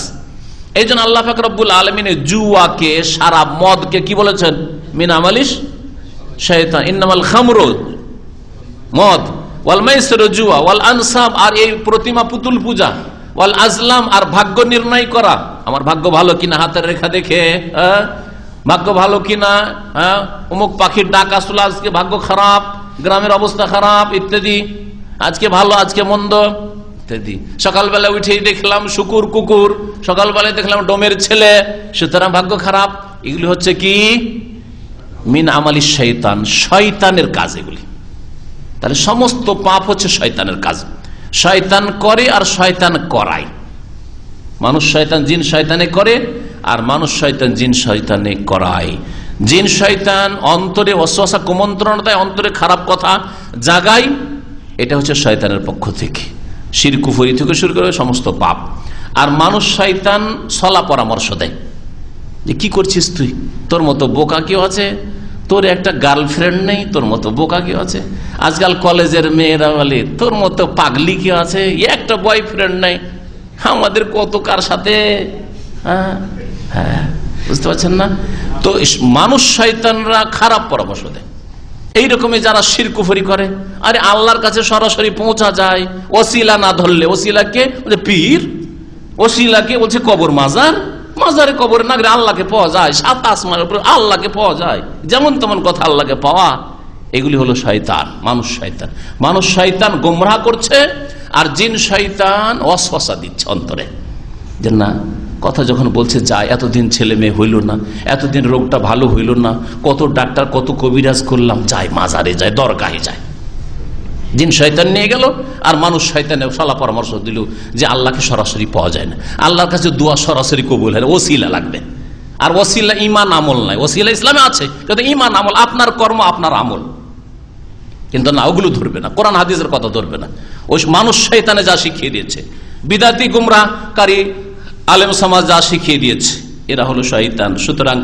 এই জন্য আল্লাহ ফাকরবুল আলমিনের জুয়াকে, সারা মদকে কি বলেছেন? মিনামালিশ শয়তান। ইন্নামাল খামরো মদ, ওয়াল মাইসের জুয়া, ওয়াল আনসাব, আর এই প্রতিমা পুতুল পূজা। ওয়াল আজলাম, আর ভাগ্য নির্ণয় করা। আমার ভাগ্য ভালো কিনা হাতের রেখা দেখে? ভাগ্য ভালো কিনা হ্যাঁ অমুক পাখির ডাক আসলো, আজকে ভাগ্য খারাপ, গ্রামের অবস্থা খারাপ, ইত্যাদি। আজকে ভালো, আজকে মন্দ, ইত্যাদি। সকালবেলা উঠেই দেখলাম শুকুর কুকুর, সকালবেলায় দেখলাম ডোমের ছেলে, সুতরাং ভাগ্য খারাপ। এগুলি হচ্ছে কি? মিন আমালি শৈতান শয়তানের কাজ এগুলি। তাহলে সমস্ত পাপ হচ্ছে শয়তানের কাজ। শয়তান করে আর শয়তান করায়। মানুষ শয়তান, জিন শয়তানে করে আর মানুষ শয়তান, জিন শয়তানে করায়। জিন শয়তান অন্তরে অশ্বাসা কুমন্ত্রণ দেয়, অন্তরে খারাপ কথা জাগায়। এটা হচ্ছে শয়তানের পক্ষ থেকে। শিরকুফুরি থেকে শুরু করে সমস্ত পাপ। আর মানুষ শয়তান সলা পরামর্শ দেয়। যে কি করছিস তুই? তোর মতো বোকা কেউ আছে? তোর একটা গার্লফ্রেন্ড নেই, তোর মতো বোকা কেউ আছে? আজকাল কলেজের মেয়েরা বলে, তোর মতো পাগলি কেউ আছে? একটা বয়ফ্রেন্ড নেই। আমাদের কত কার সাথে? হ্যাঁ হ্যাঁ বুঝতে পারছেন না? তো মানুষ শয়তানরা খারাপ পরামর্শ দেয়। এইরকমই যারা শিরকুফরি করে। আরে আল্লাহর কাছে সরাসরি পৌঁছা যায়। ওসিলা না ধরলে ওসিলাকে পীর। ওসিলাকে বলছে কবর মাজার মাজারে কবর না আল্লাহকে পাওয়া যায়, সাত আসমানের উপরে আল্লাহকে পাওয়া যায়। যেমন তেমন কথা আল্লাহকে পাওয়া। এগুলি হলো শয়তান, মানুষ শয়তান। মানুষ শয়তান গোমরাহ করছে আর জিন শয়তান অশ্বাসা দিচ্ছে অন্তরে। যে না, কথা যখন বলছে, যায়, এতদিন ছেলে মেয়ে হইল না, এতদিন রোগটা ভালো হইল না, কত ডাক্তার, কত কবিরাজ করলাম। যায়, মাজারে যায়, দরগাহে যায়। জিন শয়তান নিয়ে গেল, আর মানুষ শয়তানে সলা পরামর্শ দিল যে আল্লাহকে সরাসরি পাওয়া যায় না। আল্লাহর কাছে দোয়া সরাসরি কবুল হয় ওসিলা লাগবে। আর ওসিলা ইমান আমল নাই, ওসিলা ইসলামে আছে, কিন্তু ইমান আমল, আপনার কর্ম আপনার আমল। কিন্তু না, ওগুলো ধরবে না, কোরআন হাদিসের কথা ধরবে না। ওই মানুষ শৈতানে যা শিখিয়ে দিয়েছে, বিদাতি গুমরাহকারী আলেম সমাজ যা শিখিয়ে দিয়েছে, এরা হলো শৈতান সুতরাং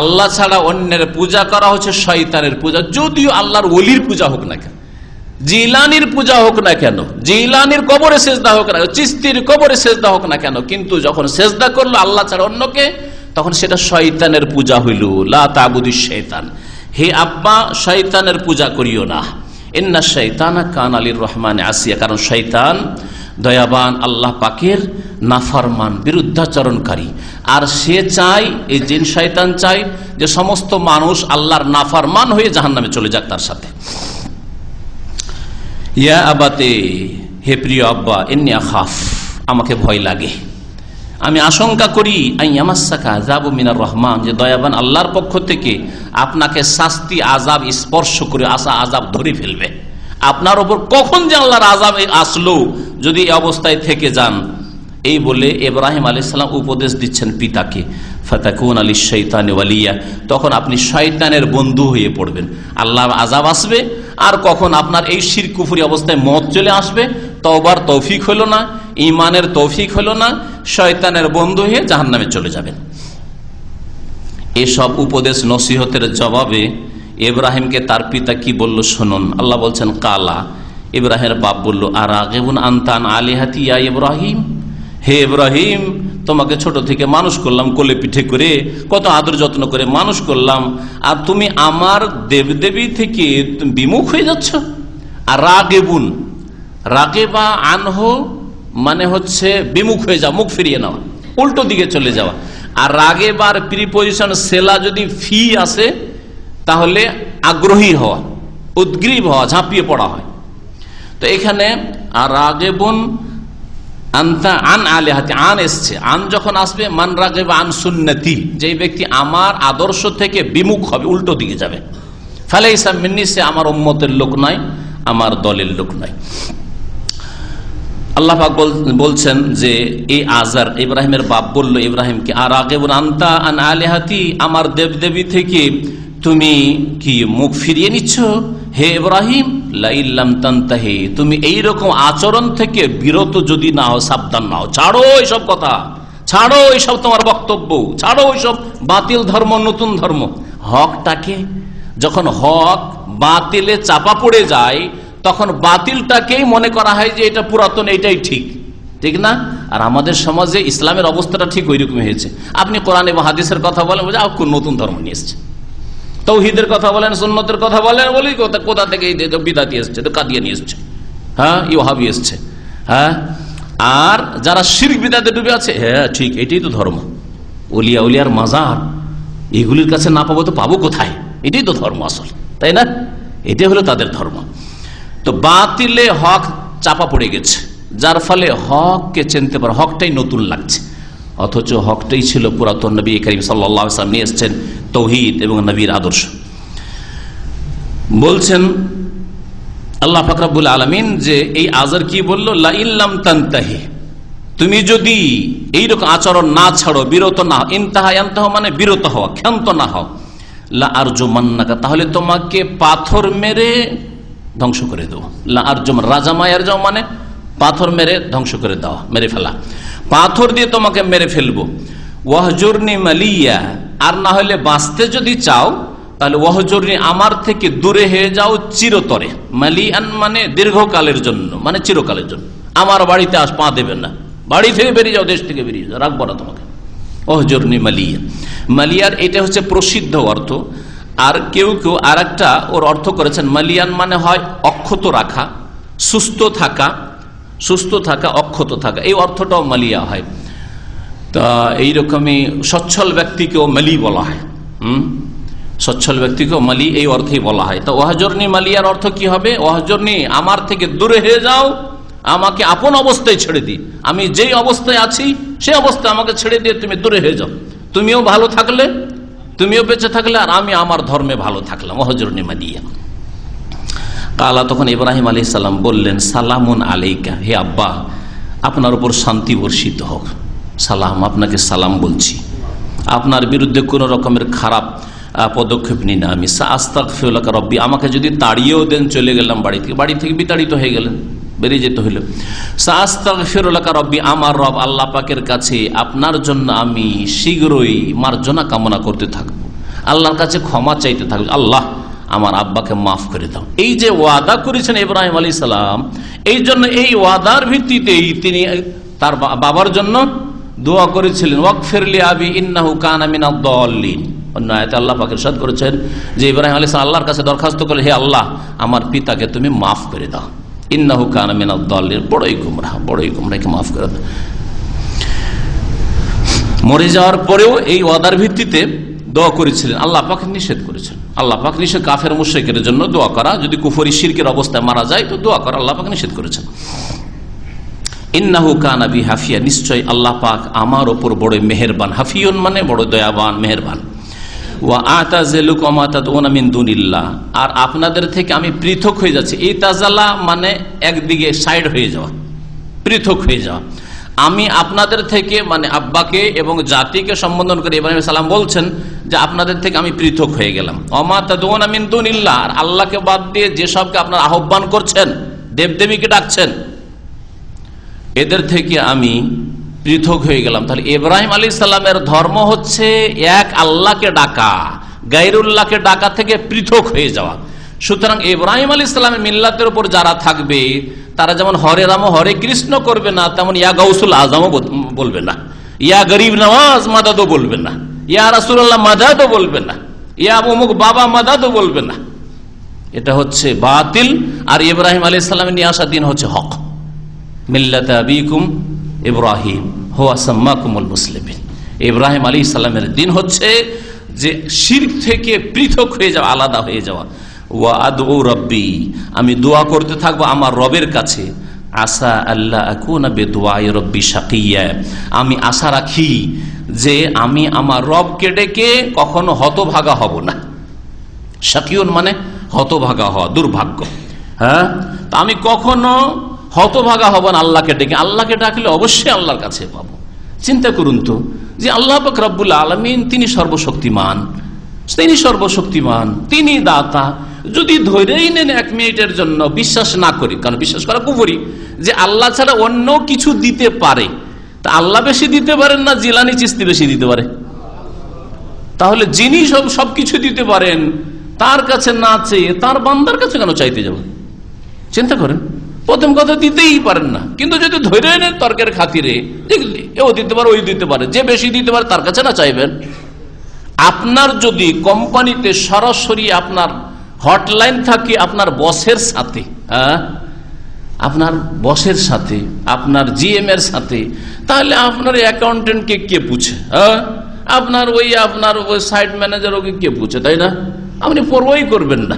আল্লাহ ছাড়া অন্যের পূজা করা হচ্ছে শৈতানের পূজা, যদিও আল্লাহর ওলির পূজা হোক না কেন। জিলানির পূজা হোক না কেন, জিলানির কবরে সেজদা হোক না চিস্তির কবরে সেজদা হোক না কেন, কিন্তু যখন সেজদা করল আল্লাহ ছাড়া অন্যকে, তখন সেটা শয়তানের পূজা হইল। লা তাবুদি শৈতান হে আব্বা শৈতানের পূজা করিও না। এন্না শৈতানা কান আলীর রহমান আসিয়া। কারণ শৈতান দয়াবান, আল্লাহ পাকের নাফারমান, বিরুদ্ধাচরণকারী। আর সে চাই এই জিন শয়তান চাই যে সমস্ত মানুষ আল্লাহর নাফারমান হয়ে জাহান নামে চলে যাক তার সাথে। ইয়া আবাতে, হে প্রিয় আব্বা এমনি আখাফ, আমাকে ভয় লাগে। আমি আশঙ্কা করি যাব মিনার রহমান, যে দয়াবান আল্লাহর পক্ষ থেকে আপনাকে শাস্তি আজাব স্পর্শ করে আসা আজাব ধরে ফেলবে। আপনার ওপর কখন যে আল্লাহর আজাব আসলো, যদি অবস্থায় থেকে যান এই বলে এব্রাহিম আলী উপদেশ দিচ্ছেন পিতাকে, ফাতাকুন আলী শৈতান ওয়ালিয়া তখন আপনি শয়তানের বন্ধু হয়ে পড়বেন। আল্লাহ আজাব আসবে, আর কখন আপনার এই শিরকুফুরি অবস্থায় মত চলে আসবে তবার তৌফিক হলো না ইমানের তৌফিক হলো না, শয়তানের বন্ধু হয়ে জাহান নামে চলে যাবেন। এসব উপদেশ নসিহতের জবাবে ইব্রাহিমকে তার পিতা কি বলল শুনুন। আল্লাহ বলছেন, কালা ইব্রাহিমের বাপ বলল আর আগেবুন আন্তান আলিহাতিয়া ইব্রাহিম? হে ইব্রাহিম, তোমাকে ছোট থেকে মানুষ করলাম, কোলে পিঠে করে। কত আদর যত্ন করে মানুষ করলাম। আর তুমি আমার দেবদেবী থেকে বিমুখ হয়ে যাচ্ছ। আর রাগে রাগেবুন রাগে বা আনহ মানে হচ্ছে বিমুখ হয়ে যাওয়া, মুখ ফিরিয়ে নেওয়া, উল্টো দিকে চলে যাওয়া। আর রাগে বার প্রিপোজিশন সেলা যদি ফি আসে, তাহলে আগ্রহী হওয়া, উদ্গ্রীব হওয়া, ঝাঁপিয়ে পড়া হয়। তো এখানে আর রাগেবুন আনতা আন আলে হাতে আন এসছে। আন যখন আসবে, মান রাগে আন সুন্নতি। যে ব্যক্তি আমার আদর্শ থেকে বিমুখ হবে, উল্টো দিকে যাবে। ফলে ইসলাম মিন্নি, সে আমার উম্মতের লোক নয়, আমার দলের লোক নয়। আল্লাহ বলছেন যে এই আজার ইব্রাহিমের বাপ বলল ইব্রাহিমকে আর আগে আন্তা আন আলেহাতি, আমার দেবদেবী থেকে তুমি কি মুখ ফিরিয়ে নিচ্ছ? হে ইব্রাহিম তুমি এই রকম আচরণ থেকে বিরত যদি না হও, সাবধান না হও। ছাড়ো এইসব কথা। ছাড়ো এইসব তোমার বক্তব্য। ছাড়ো এইসব বাতিল ধর্ম, নতুন ধর্ম। হকটাকে যখন হক বাতিলে চাপা পড়ে যায়, তখন বাতিলটাকেই মনে করা হয় যে এটা পুরাতন, এটাই ঠিক। ঠিক না? আর আমাদের সমাজে ইসলামের অবস্থাটা ঠিক ওই রকম হয়েছে। আপনি কোরআন এবং হাদিসের কথা বলেন, বোঝা নতুন ধর্ম নিয়ে এসছে। তৌহিদের কথা বলেন, সুন্নতের কথা বলেন, বলি কোথা- থেকে বিদাতি এসছে, তো কাদিয়া নিয়ে এসছে। হ্যাঁ ইহাবি এসছে। হ্যাঁ আর যারা শির বিদাতে ডুবে আছে হ্যাঁ ঠিক, এটাই তো ধর্ম। উলিয়া উলিয়ার মাজার, এগুলির কাছে না পাবো তো পাবো কোথায়? এটাই তো ধর্ম আসল, তাই না? এটাই হলো তাদের ধর্ম। তো বাতিলে হক চাপা পড়ে গেছে, যার ফলে হককে চিনতে পারে, হকটাই নতুন লাগছে। অথচ হকটাই ছিল পুরাতন নবী করিম সাল্লাম নিয়ে এসছেন তৌহিদ এবং নবীর আদর্শ। বলছেন আল্লাহ ফাকরাবুল আলমিন যে এই আজার কি বলল? লাইল্লাম তান্তাহি। তুমি যদি এইরকম আচরণ না ছাড়ো, বিরত না হও, ইন্তাহা মানে বিরত হওয়া, ক্ষান্ত না হও। লা আর্য মান্নাকা তাহলে তোমাকে পাথর মেরে ধ্বংস করে দেবো। লা আর্য রাজামায়ার যাও মানে পাথর মেরে ধ্বংস করে দেওয়া মেরে ফেলা। পাথর দিয়ে তোমাকে মেরে ফেলব। ওয়াহজুরনি মালিয়া আর না হলে বাঁচতে যদি চাও, তাহলে ওয়াহজুরনি আমার থেকে দূরে হয়ে যাও চিরতরে। মালিয়ান মানে দীর্ঘকালের জন্য মানে চিরকালের জন্য। আমার বাড়িতে আস পা দেবেন না। বাড়ি থেকে বেরিয়ে যাও, দেশ থেকে বেরিয়ে যাও, রাখব না তোমাকে। ওহজরনি মালিয়া। মালিয়ার এটা হচ্ছে প্রসিদ্ধ অর্থ। আর কেউ কেউ আর ওর অর্থ করেছেন, মালিয়ান মানে হয় অক্ষত রাখা, সুস্থ থাকা সুস্থ থাকা, অক্ষত থাকা। এই অর্থটাও মালিয়া হয়। তা এইরকমই সচ্ছল ব্যক্তিকেও মালি বলা হয়, হুম? সচ্ছল ব্যক্তিকেও মালি এই অর্থেই বলা হয়। তো ওহাজরনি মালিয়ার অর্থ কি হবে? ওহাজরনি আমার থেকে দূরে হয়ে যাও, আমাকে আপন অবস্থায় ছেড়ে দিই আমি যেই অবস্থায় আছি, সেই অবস্থায় আমাকে ছেড়ে দিয়ে তুমি দূরে হয়ে যাও। তুমিও ভালো থাকলে, তুমিও বেঁচে থাকলে, আর আমি আমার ধর্মে ভালো থাকলাম ওহজরনি মালিয়া। কালা তখন ইব্রাহিম আলী সাল্লাম বললেন, সালামুন আলাইকা, হে আব্বা, আপনার উপর শান্তি বর্ষিত হোক। সালাম, আপনাকে সালাম বলছি। আপনার বিরুদ্ধে কোনো রকমের খারাপ পদক্ষেপ নিই না আমি। আস্তাক ফিউলাকা রব্বি, আমাকে যদি তাড়িয়েও দেন চলে গেলাম বাড়ি থেকে। বাড়ি থেকে বিতাড়িত হয়ে গেলেন, বেরিয়ে যেতে হইল সাস্তাক ফিরুলাকা রব্বি, আমার রব আল্লাহ পাকের কাছে, আপনার জন্য আমি শীঘ্রই মার্জনা কামনা করতে থাকব। আল্লাহর কাছে ক্ষমা চাইতে থাকব। আল্লাহ, আমার আব্বাকে মাফ করে দাও। এই যে ওয়াদা করেছেন ইব্রাহিম আলী সালাম, এই জন্য এই ওয়াদার ভিত্তিতেই তিনি, তার বাবার জন্য দোয়া করেছিলেন ওয়াক ফেরলি আবি ইন্নাহু কানা মিনাদ দলিন অন্য আল্লাহ পাকের সাদ করেছেন যে ইব্রাহিম আলী আল্লাহর কাছে দরখাস্ত করলে হে আল্লাহ, আমার পিতাকে তুমি মাফ করে দাও। ইন্নাহু কানা মিনাদ দলিন বড়ই গুমরাহ বড়ই গুমরাহকে মাফ করে দাও। মরে যাওয়ার পরেও এই ওয়াদার ভিত্তিতে দোয়া করেছিলেন। আল্লাহ পাক নিষেধ করেছেন। আল্লাহ পাক নিষেধ কাফের মুশেকের জন্য দোয়া করা। যদি কুফরি, শিরকের অবস্থায় মারা যায়, তো দোয়া করা আল্লাহ পাক নিষেধ করেছেন। ইন্নাহু কানাবি হাফিয়া, নিশ্চয় আল্লাহ পাক আমার ওপর বড় মেহেরবান। হাফিয়ন মানে বড় দয়াবান, মেহেরবান। ওয়া আতাজেলুক অমাতাদুনা মিন দুনিল্লাহ। আর আপনাদের থেকে আমি পৃথক হয়ে যাচ্ছি। এই তাজালা মানে একদিকে সাইড হয়ে যাওয়া, পৃথক হয়ে যাওয়া। আমি আপনাদের থেকে মানে আব্বাকে এবং জাতিকে সম্বোধন করে ইব্রাহিম সালাম বলছেন যে আপনাদের থেকে আমি পৃথক হয়ে গেলাম। অমাতাদুনা আর আল্লাহকে বাদ দিয়ে যেসবকে আপনার আহ্বান করছেন, দেবদেবীকে ডাকছেন এদের থেকে আমি পৃথক হয়ে গেলাম। তাহলে ইব্রাহিম আলী সাল্লামের ধর্ম হচ্ছে এক আল্লাহকে ডাকা গাইরুল্লাহকে ডাকা থেকে পৃথক হয়ে যাওয়া। সুতরাং ইব্রাহিম আলী ইসলামের মিল্লাতের উপর যারা থাকবে, তারা যেমন হরে রাম হরে কৃষ্ণ করবে না, তেমন ইয়া গৌসুল আজমও বলবে না। ইয়া গরিব নওয়াজ মাদাদও বলবে না। ইয়া রাসুল্লাহ মাদাদও বলবে না। ইয়া অমুক বাবা মাদাদও বলবে না। এটা হচ্ছে বাতিল, আর ইব্রাহিম আলী ইসলামের নিয়ে আসা দিন হচ্ছে হক। মিল্লাত আবিকুম ইব্রাহিম, হোয়া সাম্মাকুমুল মুসলিমিন। ইব্রাহিম আলী ইসলামের দিন হচ্ছে যে শির থেকে পৃথক হয়ে যাওয়া, আলাদা হয়ে যাওয়া। ওয়া আদৌ রব্বি, আমি দোয়া করতে থাকব আমার রবের কাছে। আশা আল্লাহ রব্বি শাকিয়া, আমি আশা রাখি যে আমি আমার রবকে ডেকে কখনো হতভাগা হব না। শাকিউন মানে হতভাগা হওয়া, দুর্ভাগ্য। হ্যাঁ? তা আমি কখনো হতভাগা হব না আল্লাহকে ডেকে। আল্লাহকে ডাকলে অবশ্যই আল্লাহর কাছে পাবো। চিন্তা করুন তো যে আল্লাহ রব্বুল আলমিন তিনি সর্বশক্তিমান। তিনি সর্বশক্তিমান, তিনি দাতা। যদি ধরেই নেন এক মিনিটের জন্য বিশ্বাস না করি, কারণ বিশ্বাস করা কুপুরি যে আল্লাহ ছাড়া অন্য কিছু দিতে পারে। তা আল্লাহ বেশি দিতে পারেন না জিলানি চিস্তি বেশি দিতে পারে? তাহলে যিনি সব সবকিছু দিতে পারেন, তার কাছে না চেয়ে, তার বান্দার কাছে কেন চাইতে যাব চিন্তা করেন। প্রথম কথা দিতেই পারেন না। কিন্তু যদি ধরে নেন তর্কের খাতিরে, দেখলি, এও দিতে পারে, ওই দিতে পারে। যে বেশি দিতে পারে, তার কাছে না চাইবেন। আপনার যদি কোম্পানিতে সরাসরি আপনার হটলাইন থাকে আপনার বসের সাথে হ্যাঁ? আপনার বসের সাথে, আপনার জিএম এর সাথে, তাহলে আপনার অ্যাকাউন্টেন্টকে কে পুছে হ্যাঁ? আপনার ওই আপনার ওই সাইট ম্যানেজার ওকে কে পুছে, তাই না? আপনি পরোয়াই করবেন না।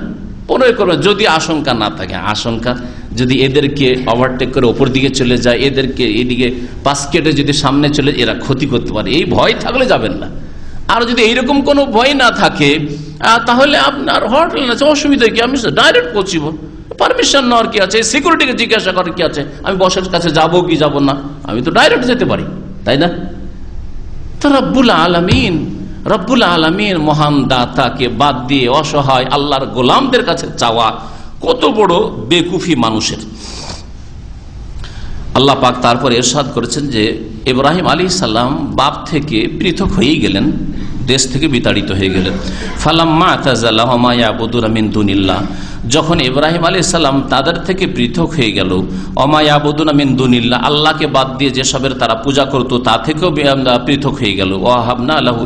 পরোয়াই করবেন যদি আশঙ্কা না থাকে, আশঙ্কা যদি এদেরকে ওভারটেক করে ওপর দিকে চলে যায়, এদেরকে এদিকে পাস কেটে যদি সামনে চলে এরা ক্ষতি করতে পারে। এই ভয় থাকলে যাবেন না। আর যদি এইরকম কোনো ভয় না থাকে তাহলে আপনার হোটেল আছে অসুবিধা কি? আমি ডাইরেক্ট পৌঁছিব পারমিশন নেওয়ার কি আছে? সিকিউরিটিকে জিজ্ঞাসা করার কি আছে? আমি বসের কাছে যাব কি যাব না? আমি তো ডাইরেক্ট যেতে পারি, তাই না? তো রব্বুল আলমিন রব্বুল আলমিন মহান দাতাকে বাদ দিয়ে অসহায় আল্লাহর গোলামদের কাছে চাওয়া কত বড় বেকুফি মানুষের। আল্লাহ পাক তারপর এরশাদ করেছেন যে, ইব্রাহিম আলী সাল্লাম বাপ থেকে পৃথক হয়েই গেলেন, দেশ থেকে বিতাড়িত হয়ে গেলেন। ফালাম্মা যখন ইব্রাহিম আলী সাল্লাম তাদের থেকে পৃথক হয়ে গেল অমায়াবুদুরামিন্দুনিল্লাহ আল্লাহকে বাদ দিয়ে যেসবের তারা পূজা করত, তা থেকেও পৃথক হয়ে গেল। ওয়াহাবনা আল্লাহ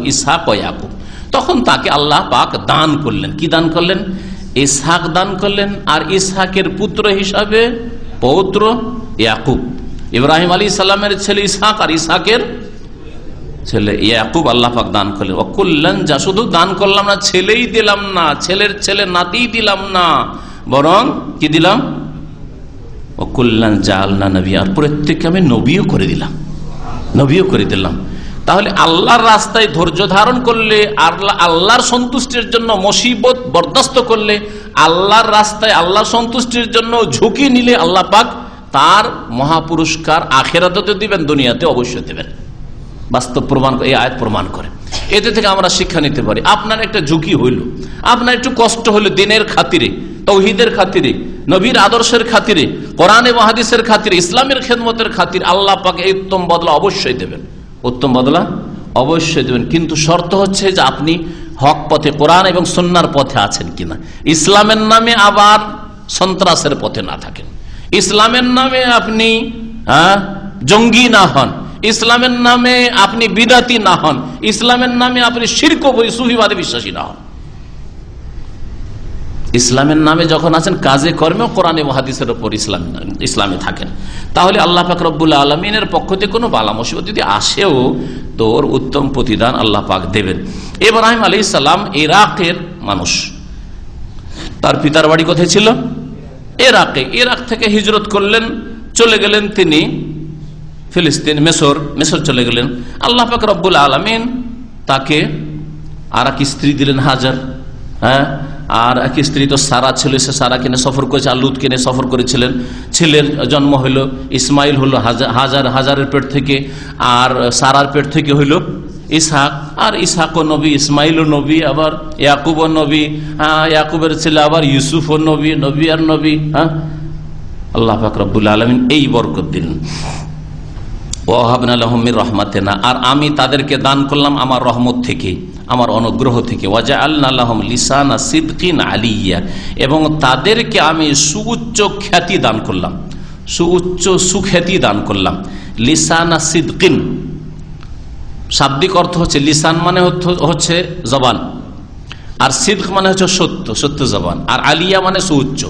ইয়াকুব। তখন তাকে আল্লাহ পাক দান করলেন। কি দান করলেন? ইসহাক দান করলেন, আর ইসহাকের পুত্র হিসাবে পৌত্র ইয়াকুব। ইব্রাহিম আলী সাল্লামের ছেলে ইসহাক আর ইসহাকের ছেলে ইয়াকুব আল্লাহ পাক দান করলেন। অকুল্লান যা শুধু দান করলাম না, ছেলেই দিলাম না, ছেলের ছেলে নাতিই দিলাম না, বরং কি দিলাম? অকুল্লান জাল না নবী, আর প্রত্যেককে আমি নবীও করে দিলাম, নবীও করে দিলাম। তাহলে আল্লাহর রাস্তায় ধৈর্য ধারণ করলে, আল্লাহ আল্লাহর সন্তুষ্টির জন্য মুসিবত বরদাস্ত করলে, আল্লাহর রাস্তায় আল্লাহর সন্তুষ্টির জন্য ঝুঁকি নিলে আল্লাহ পাক তার মহাপুরস্কার আখেরাতে দিবেন, দুনিয়াতে অবশ্যই দেবেন। বাস্তব প্রমাণ এই আয়াত প্রমাণ করে। এতে থেকে আমরা শিক্ষা নিতে পারি, আপনার একটা ঝুঁকি হইল। আপনার একটু কষ্ট হইল দিনের খাতিরে, তৌহিদের খাতিরে, নবীর আদর্শের খাতিরে, কোরআনে মহাদিসের খাতিরে, ইসলামের খেদমতের খাতির, আল্লাহ পাকে এই উত্তম বদলা অবশ্যই দেবেন। উত্তম বদলা, অবশ্যই দেবেন। কিন্তু শর্ত হচ্ছে যে আপনি হক পথে কোরআন এবং সন্ন্যার পথে আছেন কিনা। ইসলামের নামে আবার সন্ত্রাসের পথে না থাকেন। ইসলামের নামে আপনি হ্যাঁ জঙ্গি না হন। ইসলামের নামে আপনি বিদাতি না হন। ইসলামের নামে আপনি শির্ক সুফিবাদে বিশ্বাসী না হন। ইসলামের নামে যখন আছেন, কাজে কর্মে কোরআনে মহাদিসের ওপর ইসলাম, ইসলামে থাকেন। তাহলে আল্লাহ পাক রব্বুল আলমিনের পক্ষ থেকে কোনো বালা মুসিবত যদি আসেও তো ওর উত্তম প্রতিদান আল্লাহ পাক দেবেন। ইব্রাহিম আলী ইসলাম ইরাকের মানুষ। তার পিতার বাড়ি কোথায় ছিল? ইরাকে। ইরাক থেকে হিজরত করলেন, চলে গেলেন তিনি ফিলিস্তিন মেসর মেসর চলে গেলেন। আল্লাহ পাক রব্বুল আলমিন তাকে আর স্ত্রী দিলেন হাজার। হ্যাঁ? আর এক স্ত্রী তো সারা ছিল, সে সারা কিনে সফর করেছে, আর লুত কিনে সফর করেছিলেন। ছেলের জন্ম হইল ইসমাইল হলো হাজার হাজার, হাজারের পেট থেকে, আর সারার পেট থেকে হইল ইসহাক। আর ইসহাকও নবী, ইসমাইলও নবী, আবার ইয়াকুবও নবী হ্যাঁ ইয়াকুবের ছেলে, আবার ইউসুফও নবী নবী আর নবী হ্যাঁ। আল্লাহ পাক রব্বুল আলমিন এই বরকত দিলেন। আর আমি তাদেরকে দান করলাম আমার রহমত থেকে, আমার অনুগ্রহ থেকে। ওয়াজা আল্লাহম লিসানা সিদ্কিন আলিয়া। এবং তাদেরকে আমি সুউচ্চ খ্যাতি দান করলাম। সুউচ্চ সুখ্যাতি দান করলাম। লিসানা সিদ্কিন। শাব্দিক অর্থ হচ্ছে, লিসান মানে হচ্ছে জবান। আর সিদ্ক মানে হচ্ছে সত্য সত্য জবান। আর আলিয়া মানে সুউচ্চ।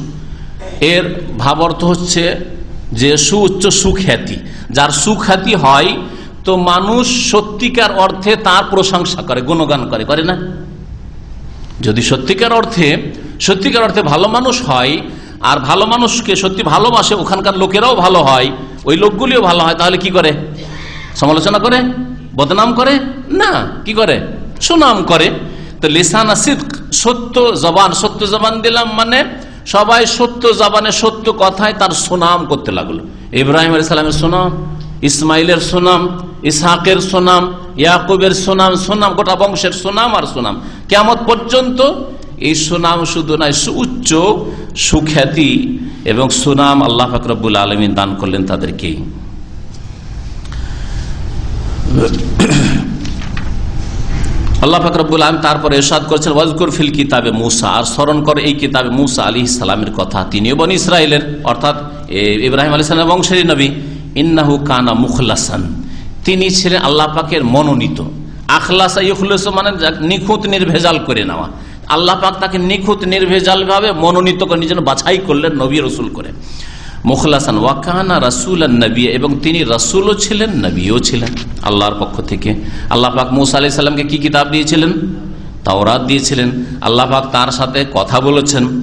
এর ভাব অর্থ হচ্ছে যে সুউচ্চ সুখ্যাতি যার সুখ্যাতি হয়, তো মানুষ সত্যিকার অর্থে তার প্রশংসা করে, গুণগান করে করে না? যদি সত্যিকার অর্থে সত্যিকার অর্থে ভালো মানুষ হয়, আর ভালো মানুষকে সত্যি ভালোবাসে, ওখানকার লোকেরাও ভালো হয়, ওই লোকগুলিও ভালো হয়, তাহলে কি করে? সমালোচনা করে? বদনাম করে? না, কি করে? সুনাম করে। তো লিসান আসিদ সত্য জবান সত্য জবান দিলাম মানে সবাই সত্য জবানে সত্য কথায় তার সুনাম করতে লাগল। ইব্রাহিম আলী সালামের সুনাম, ইসমাইলের সুনাম, ইসহাকের সুনাম, ইয়াকুবের সুনাম সুনাম, গোটা বংশের সুনাম আর সুনাম। কেমন পর্যন্ত এই সুনাম শুধু নয় সুউচ্চ, সুখ্যাতি এবং সুনাম আল্লাহ ফাকরবুল আলমিন দান করলেন তাদেরকে আল্লাহ ফাকরবুল আলম তারপরে এরশাদ করেছেন, ওয়াজকুর ফিল কিতাবে মুসা আর স্মরণ করে এই কিতাবে মুসা আলী সালামের কথা। তিনিও বন ইসরায়েলের অর্থাৎ ইব্রাহিম আলী সালামের বংশেরই নবী। ইন্নাহু কানা মুখলাসান। তিনি ছিলেন আল্লাহ পাকের মনোনীত। আখলাসা ইখলাস মানে নিখুঁত নির্ভেজাল করে নেওয়া। আল্লাহ পাক তাকে নিখুঁত নির্ভেজাল ভাবে মনোনীত করে নিজের বাছাই করলেন নবী রসুল করে। মুখলাসান ওয়াকানা রাসুল নবী এবং তিনি রাসুলও ছিলেন, নবীও ছিলেন আল্লাহর পক্ষ থেকে। আল্লাহ পাক মুসা আলি সাল্লামকে কি কিতাব দিয়েছিলেন? তাওরাত দিয়েছিলেন। আল্লাহ পাক তার সাথে কথা বলেছেন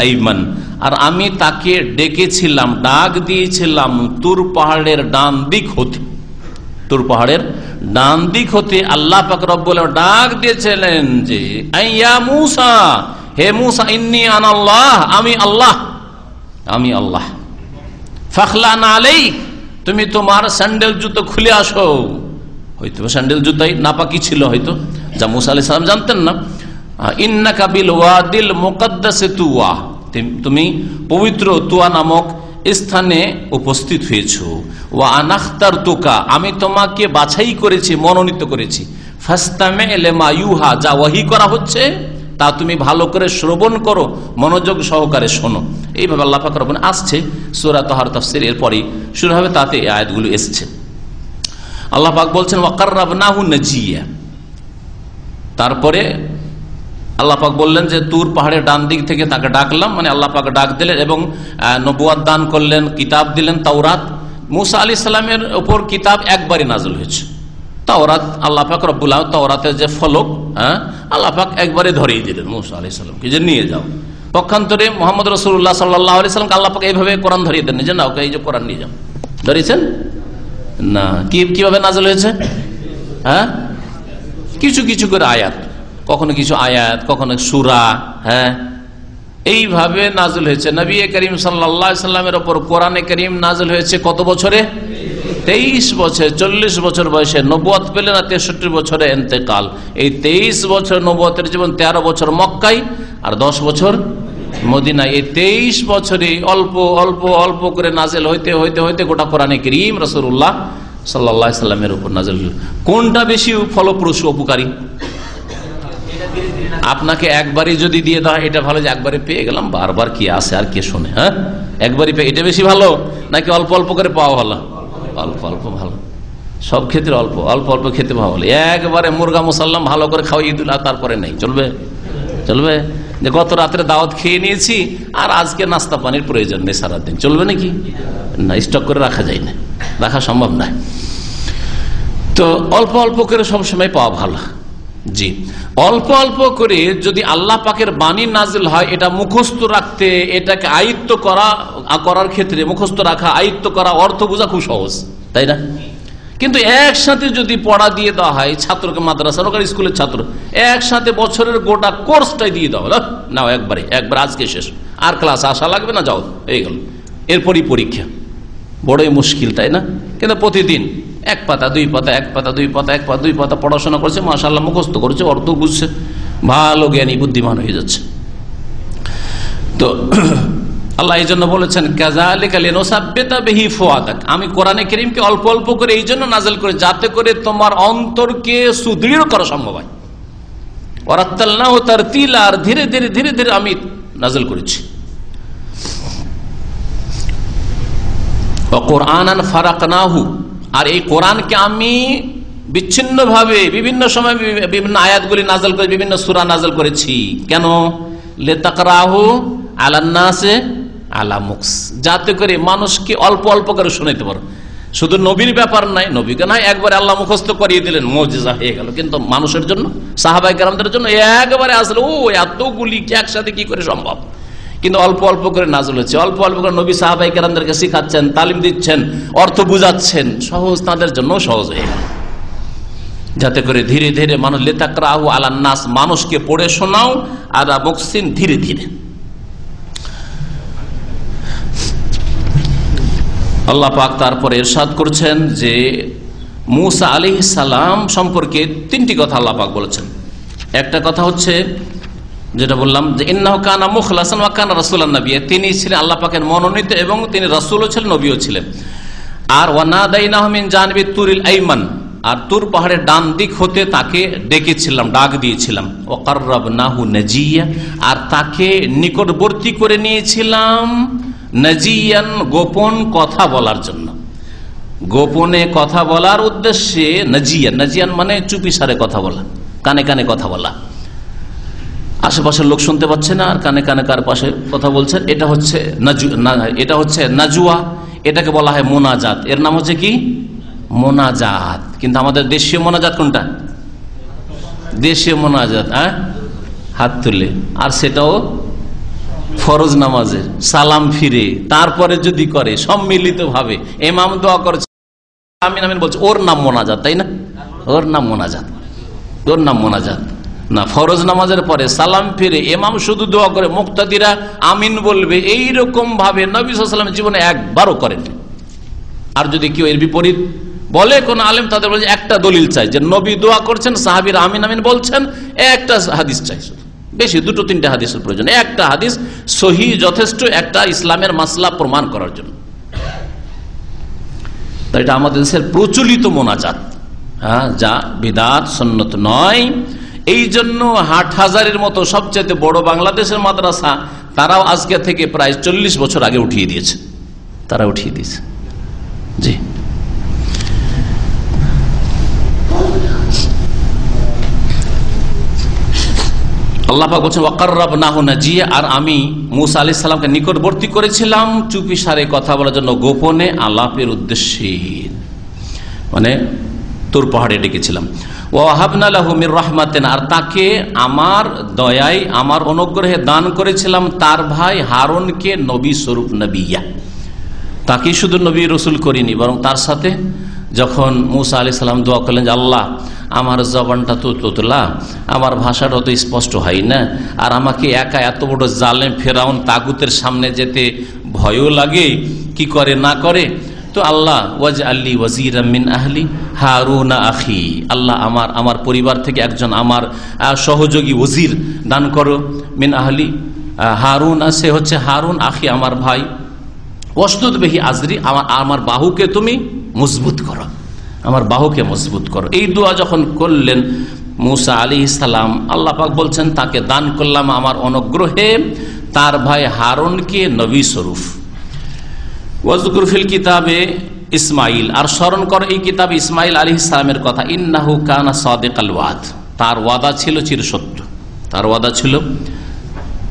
আইমান আর আমি তাকে ডেকেছিলাম, ডাক দিয়েছিলাম, তুর পাহাড়ের ডান দিক হতে। তুর পাহাড়ের ডান দিক হতে আল্লাহ পাক আলামিন ডাক দিয়েছিলেন যে, আইয়া মুসা হে মুসা, ইন্নি আন আল্লাহ, আমি আল্লাহ আমি আল্লাহ। ফাখলান আলাই তুমি তোমার স্যান্ডেল জুতো খুলে আসো। হয়তো স্যান্ডেল জুতাই নাপাকি ছিল হয়তো, যা মুসা আলি সালাম জানতেন না। ইন্না কাবিল ওয়াদিল মোকাদ্দাসে তুয়া তিম- পবিত্র তুয়া নামক স্থানে উপস্থিত হয়েছ। ওয়া আনাখতার তুকা আমি তোমাকে বাছাই করেছি, মনোনীত করেছি। ফাস্তামে এলেমা ইউহা যা ওয়াহি করা হচ্ছে। তা তুমি ভালো করে শ্রবণ করো, মনোযোগ সহকারে শোনো। এইভাবে আল্লাহ রব্বুল আসছে, সূরা তাহার তাফসীর, এরপরই শুরু হবে, তাতে এই আয়াতগুলো এসছে। আল্লাহ পাক বলছেন ওয়াকাররাবনাহু নাজিয়া। তারপরে আল্লাহ পাক বললেন যে, তুর পাহাড়ের ডান দিক থেকে তাকে ডাকলাম। মানে আল্লাহ পাক ডাক দিলেন এবং নবুয়াদ দান করলেন, কিতাব দিলেন, তাওরাত। মুসা আলি সাল্লামের ওপর কিতাব একবারই নাজল হয়েছে। তাওরাত, আল্লাহ পাক রব্বুল তাওরাতের যে ফলক হ্যাঁ আল্লাহ পাক একবারে ধরিয়ে দিলেন, মুসা আলি সাল্লামকে যে নিয়ে যাও। পক্ষান্তরে মোহাম্মদ রসুল্লাহ সাল্লাহ আলি সাল্লামকে আল্লাহ পাক এইভাবে কোরআন ধরিয়ে দেন যে না ওকে এই যে কোরআন নিয়ে যাও। ধরিয়েছেন? না, কি, কীভাবে নাজল হয়েছে? হ্যাঁ? কিছু কিছু করে আয়াত, কখনো কিছু আয়াত, কখনো সুরা হ্যাঁ এইভাবে নাজল হয়েছে। নবী করিম সাল্লা সাল্লামের ওপর কোরআনে করিম নাজল হয়েছে কত বছরে? তেইশ বছর, চল্লিশ বছর বয়সে নবুয়াত পেলে না, তেষট্টি বছরে এন্তেকাল। এই তেইশ বছর নবুয়াতের জীবন তেরো বছর মক্কাই আর দশ বছর মদিনা এই তেইশ বছরে অল্প অল্প অল্প করে নাজেল হইতে হইতে হইতে গোটা কোরআনে করিম রসুল্লাহ সাল্লাহ সাল্লামের উপর নাজেল। কোনটা বেশি ফলপ্রসূ, উপকারী? আপনাকে একবারই যদি দিয়ে দেওয়া এটা ভালো যে একবারে পেয়ে গেলাম, বারবার কি আসে আর কে শোনে হ্যাঁ? একবারই পেয়ে এটা বেশি ভালো নাকি অল্প অল্প করে পাওয়া ভালো? অল্প অল্প, ভালো। সব ক্ষেত্রে অল্প অল্প অল্প খেতে ভালো একবারে মুরগা মুসাল্লাম ভালো করে খাওয়াই দিল আর তারপরে নেই। চলবে? চলবে? যে গত রাত্রে দাওয়াত খেয়ে নিয়েছি, আর আজকে নাস্তা পানির প্রয়োজন নেই সারাদিন। চলবে নাকি? না স্টক করে রাখা যায় না। রাখা সম্ভব নয় তো অল্প অল্প করে সবসময় পাওয়া ভালো। জি। অল্প অল্প করে যদি আল্লাহ পাকের বাণী নাজিল হয়, এটা মুখস্থ রাখতে, এটাকে আয়ত্ত করা করার ক্ষেত্রে মুখস্থ রাখা, আয়ত্ত করা, অর্থ বোঝা খুব সহজ, তাই না? কিন্তু একসাথে যদি পড়া দিয়ে দেওয়া হয়, ছাত্রকে মাদ্রাসা স্কুলের ছাত্র, একসাথে বছরের গোটা কোর্সটাই দিয়ে দেওয়া হলো নাও একবারে, একবার আজকে শেষ, আর ক্লাস আসা লাগবে না, যাও, এই গেল। এরপরই পরীক্ষা, বড়ই মুশকিল, তাই না? কিন্তু প্রতিদিন এক পাতা, দুই পাতা, এক পাতা, দুই পাতা, এক পাতা, দুই পাতা পড়াশোনা করছে মাসাল্লাহ মুখস্থ করছে, অর্থ বুঝছে, ভালো জ্ঞানী, বুদ্ধিমান হয়ে যাচ্ছে। তো আল্লাহ এই জন্য বলেছেন আমি কোরআনে করিমকে অল্প অল্প করে এই জন্য নাজেল করে, যাতে করে তোমার অন্তরকে সুদৃঢ় করা সম্ভব হয়। আর ধীরে ধীরে ধীরে ধীরে আমি নাজেল করেছি। কোরআন আর এই কোরআনকে আমি বিচ্ছিন্ন ভাবে বিভিন্ন সময় বিভিন্ন আয়াতগুলি নাজল করে, বিভিন্ন সুরা নাজল করেছি। কেন? লেতাকরাহু আলান্নাসে আলামুক্স যাতে করে মানুষকে অল্প অল্প করে শোনাইতে পারো। শুধু নবীর ব্যাপার নাই, নবীকে নয় একবারে আল্লাহ মুখস্থ করিয়ে দিলেন, মজিজা হয়ে গেল। কিন্তু মানুষের জন্য সাহাবাই গ্রামদের জন্য একবারে আসলে, ও, এতগুলি একসাথে কি করে সম্ভব? কিন্তু অল্প অল্প করে নাজল হচ্ছে। অল্প অল্প করে নবী সাহাবাই কেরামদেরকে শিখাচ্ছেন, তালিম দিচ্ছেন, অর্থ বুঝাচ্ছেন, সহজ তাদের জন্য সহজ হয়ে গেল। যাতে করে ধীরে ধীরে মানুষ, লেতাকরাহু আলান্নাস মানুষকে পড়ে শোনাও আর মুকসিন ধীরে ধীরে। আল্লাহ পাক তারপরে এরশাদ করছেন যে মুসা আলি সালাম সম্পর্কে তিনটি কথা আল্লাহ পাক বলেছেন। একটা কথা হচ্ছে যেটা বললাম যে ইন্নাহ কানা মুখলাসান ওয়া কানা রাসূলুন নবী তিনি ছিলেন আল্লাহ পাকের মনোনীত এবং তিনি রাসূলও ছিলেন, নবীও ছিলেন। আর ওয়ানাদাইনাহু মিন জানিবি তুরিল আইমান। আর তুর পাহাড়ের ডান দিক হতে তাকে ডেকেছিলাম, ডাক দিয়েছিলাম। ওকার্রব নাহু নাজিয়া। আর তাকে নিকটবর্তী করে নিয়েছিলাম নাজিয়ান গোপন কথা বলার জন্য। গোপনে কথা বলার উদ্দেশ্যে নাজিয়ান। নাজিয়ান মানে চুপি সারে কথা বলা, কানে কানে কথা বলা। আশেপাশের লোক শুনতে পাচ্ছে না, আর কানে কানে কার পাশে কথা বলছেন এটা হচ্ছে এটা হচ্ছে নাজুয়া, এটাকে বলা হয় মোনাজাত। এর নাম হচ্ছে কি? মোনাজাত। কিন্তু আমাদের দেশীয় মোনাজাত কোনটা? দেশীয় মোনাজাত হ্যাঁ? হাত তুলে। আর সেটাও ফরজ নামাজে, সালাম ফিরে, তারপরে যদি করে সম্মিলিত ভাবে এমাম দোয়া করছে। আমিন আমিন বলছে, ওর নাম মোনাজাত, তাই না? ওর নাম মোনাজাত। ওর নাম মোনাজাত। না, ফরজ নামাজের পরে সালাম ফিরে এমাম শুধু দোয়া করে, মুক্তাদিরা আমিন বলবে এই রকম ভাবে নবী সাল্লাম জীবনে একবারও করেন আর যদি কেউ এর বিপরীত বলে, কোন আলেম তাদের একটা দলিল চাই, যে নবী দোয়া করছেন, সাহাবির আমিন আমিন বলছেন, একটা হাদিস চাই শুধু। বেশি, দুটো, তিনটে হাদিসের প্রয়োজন। একটা হাদিস সহি যথেষ্ট, একটা ইসলামের মাসলা প্রমাণ করার জন্য। তো এটা আমাদের দেশের প্রচলিত মোনাজাত হ্যাঁ যা বিদাত, সন্নত নয়। এই জন্য হাট হাজারের মতো সবচেয়ে বড় বাংলাদেশের মাদ্রাসা, তারাও আজকে থেকে প্রায় চল্লিশ বছর আগে উঠিয়ে দিয়েছে। তারা উঠিয়ে দিয়েছে। জি। আল্লাহাক বলছেন ওয়াকার্রাব নাহ নাজিয়া আর আমি মুসা আলি সাল্লামকে নিকটবর্তী করেছিলাম চুপি সারে কথা বলার জন্য গোপনে আলাপের উদ্দেশ্যে। মানে তোর পাহাড়ে ডেকেছিলাম। ও আহাবনালাহমির রহমাতেন আর তাকে আমার দয়ায়, আমার অনুগ্রহে দান করেছিলাম তার ভাই হারনকে নবী স্বরূপ নবিয়া। তাকে শুধু নবী রসুল করিনি, বরং তার সাথে যখন মুসা আলি সাল্লাম দোয়া করলেন যে আল্লাহ আমার জবানটা তো তোতলা আমার ভাষাটা তো স্পষ্ট হয় না আর আমাকে একা এত বড় জালেম ফেরাউন তাগুতের সামনে যেতে ভয়ও লাগে কি করে না করে? তো আল্লাহ ওয়াজ আল্লি ওয়াজির মিন আহলি হারুনা আখি। আল্লাহ আমার আমার পরিবার থেকে একজন আমার সহযোগী ওজির দান করো মিন আহলি আহ, হারুন সে হচ্ছে হারুন আখি আমার ভাই। ওস্তুদ বেহি আজরি আমার আমার বাহুকে তুমি মজবুত করো। আমার বাহুকে মজবুত করো। এই দোয়া যখন করলেন মুসা আলী ইসলাম আল্লাহ পাক বলছেন, তাকে দান করলাম আমার অনুগ্রহে, তার ভাই হারুনকে নবী স্বরূপ। ওয়াজকুরফিল কিতাবে ইসমাইল, আর স্মরণ করো এই কিতাব ইসমাইল আলী ইসলামের কথা, ইন্নাহু কানা সাদেক আল ওয়াদ। তার ওয়াদা ছিল চির সত্য তার ওয়াদা ছিল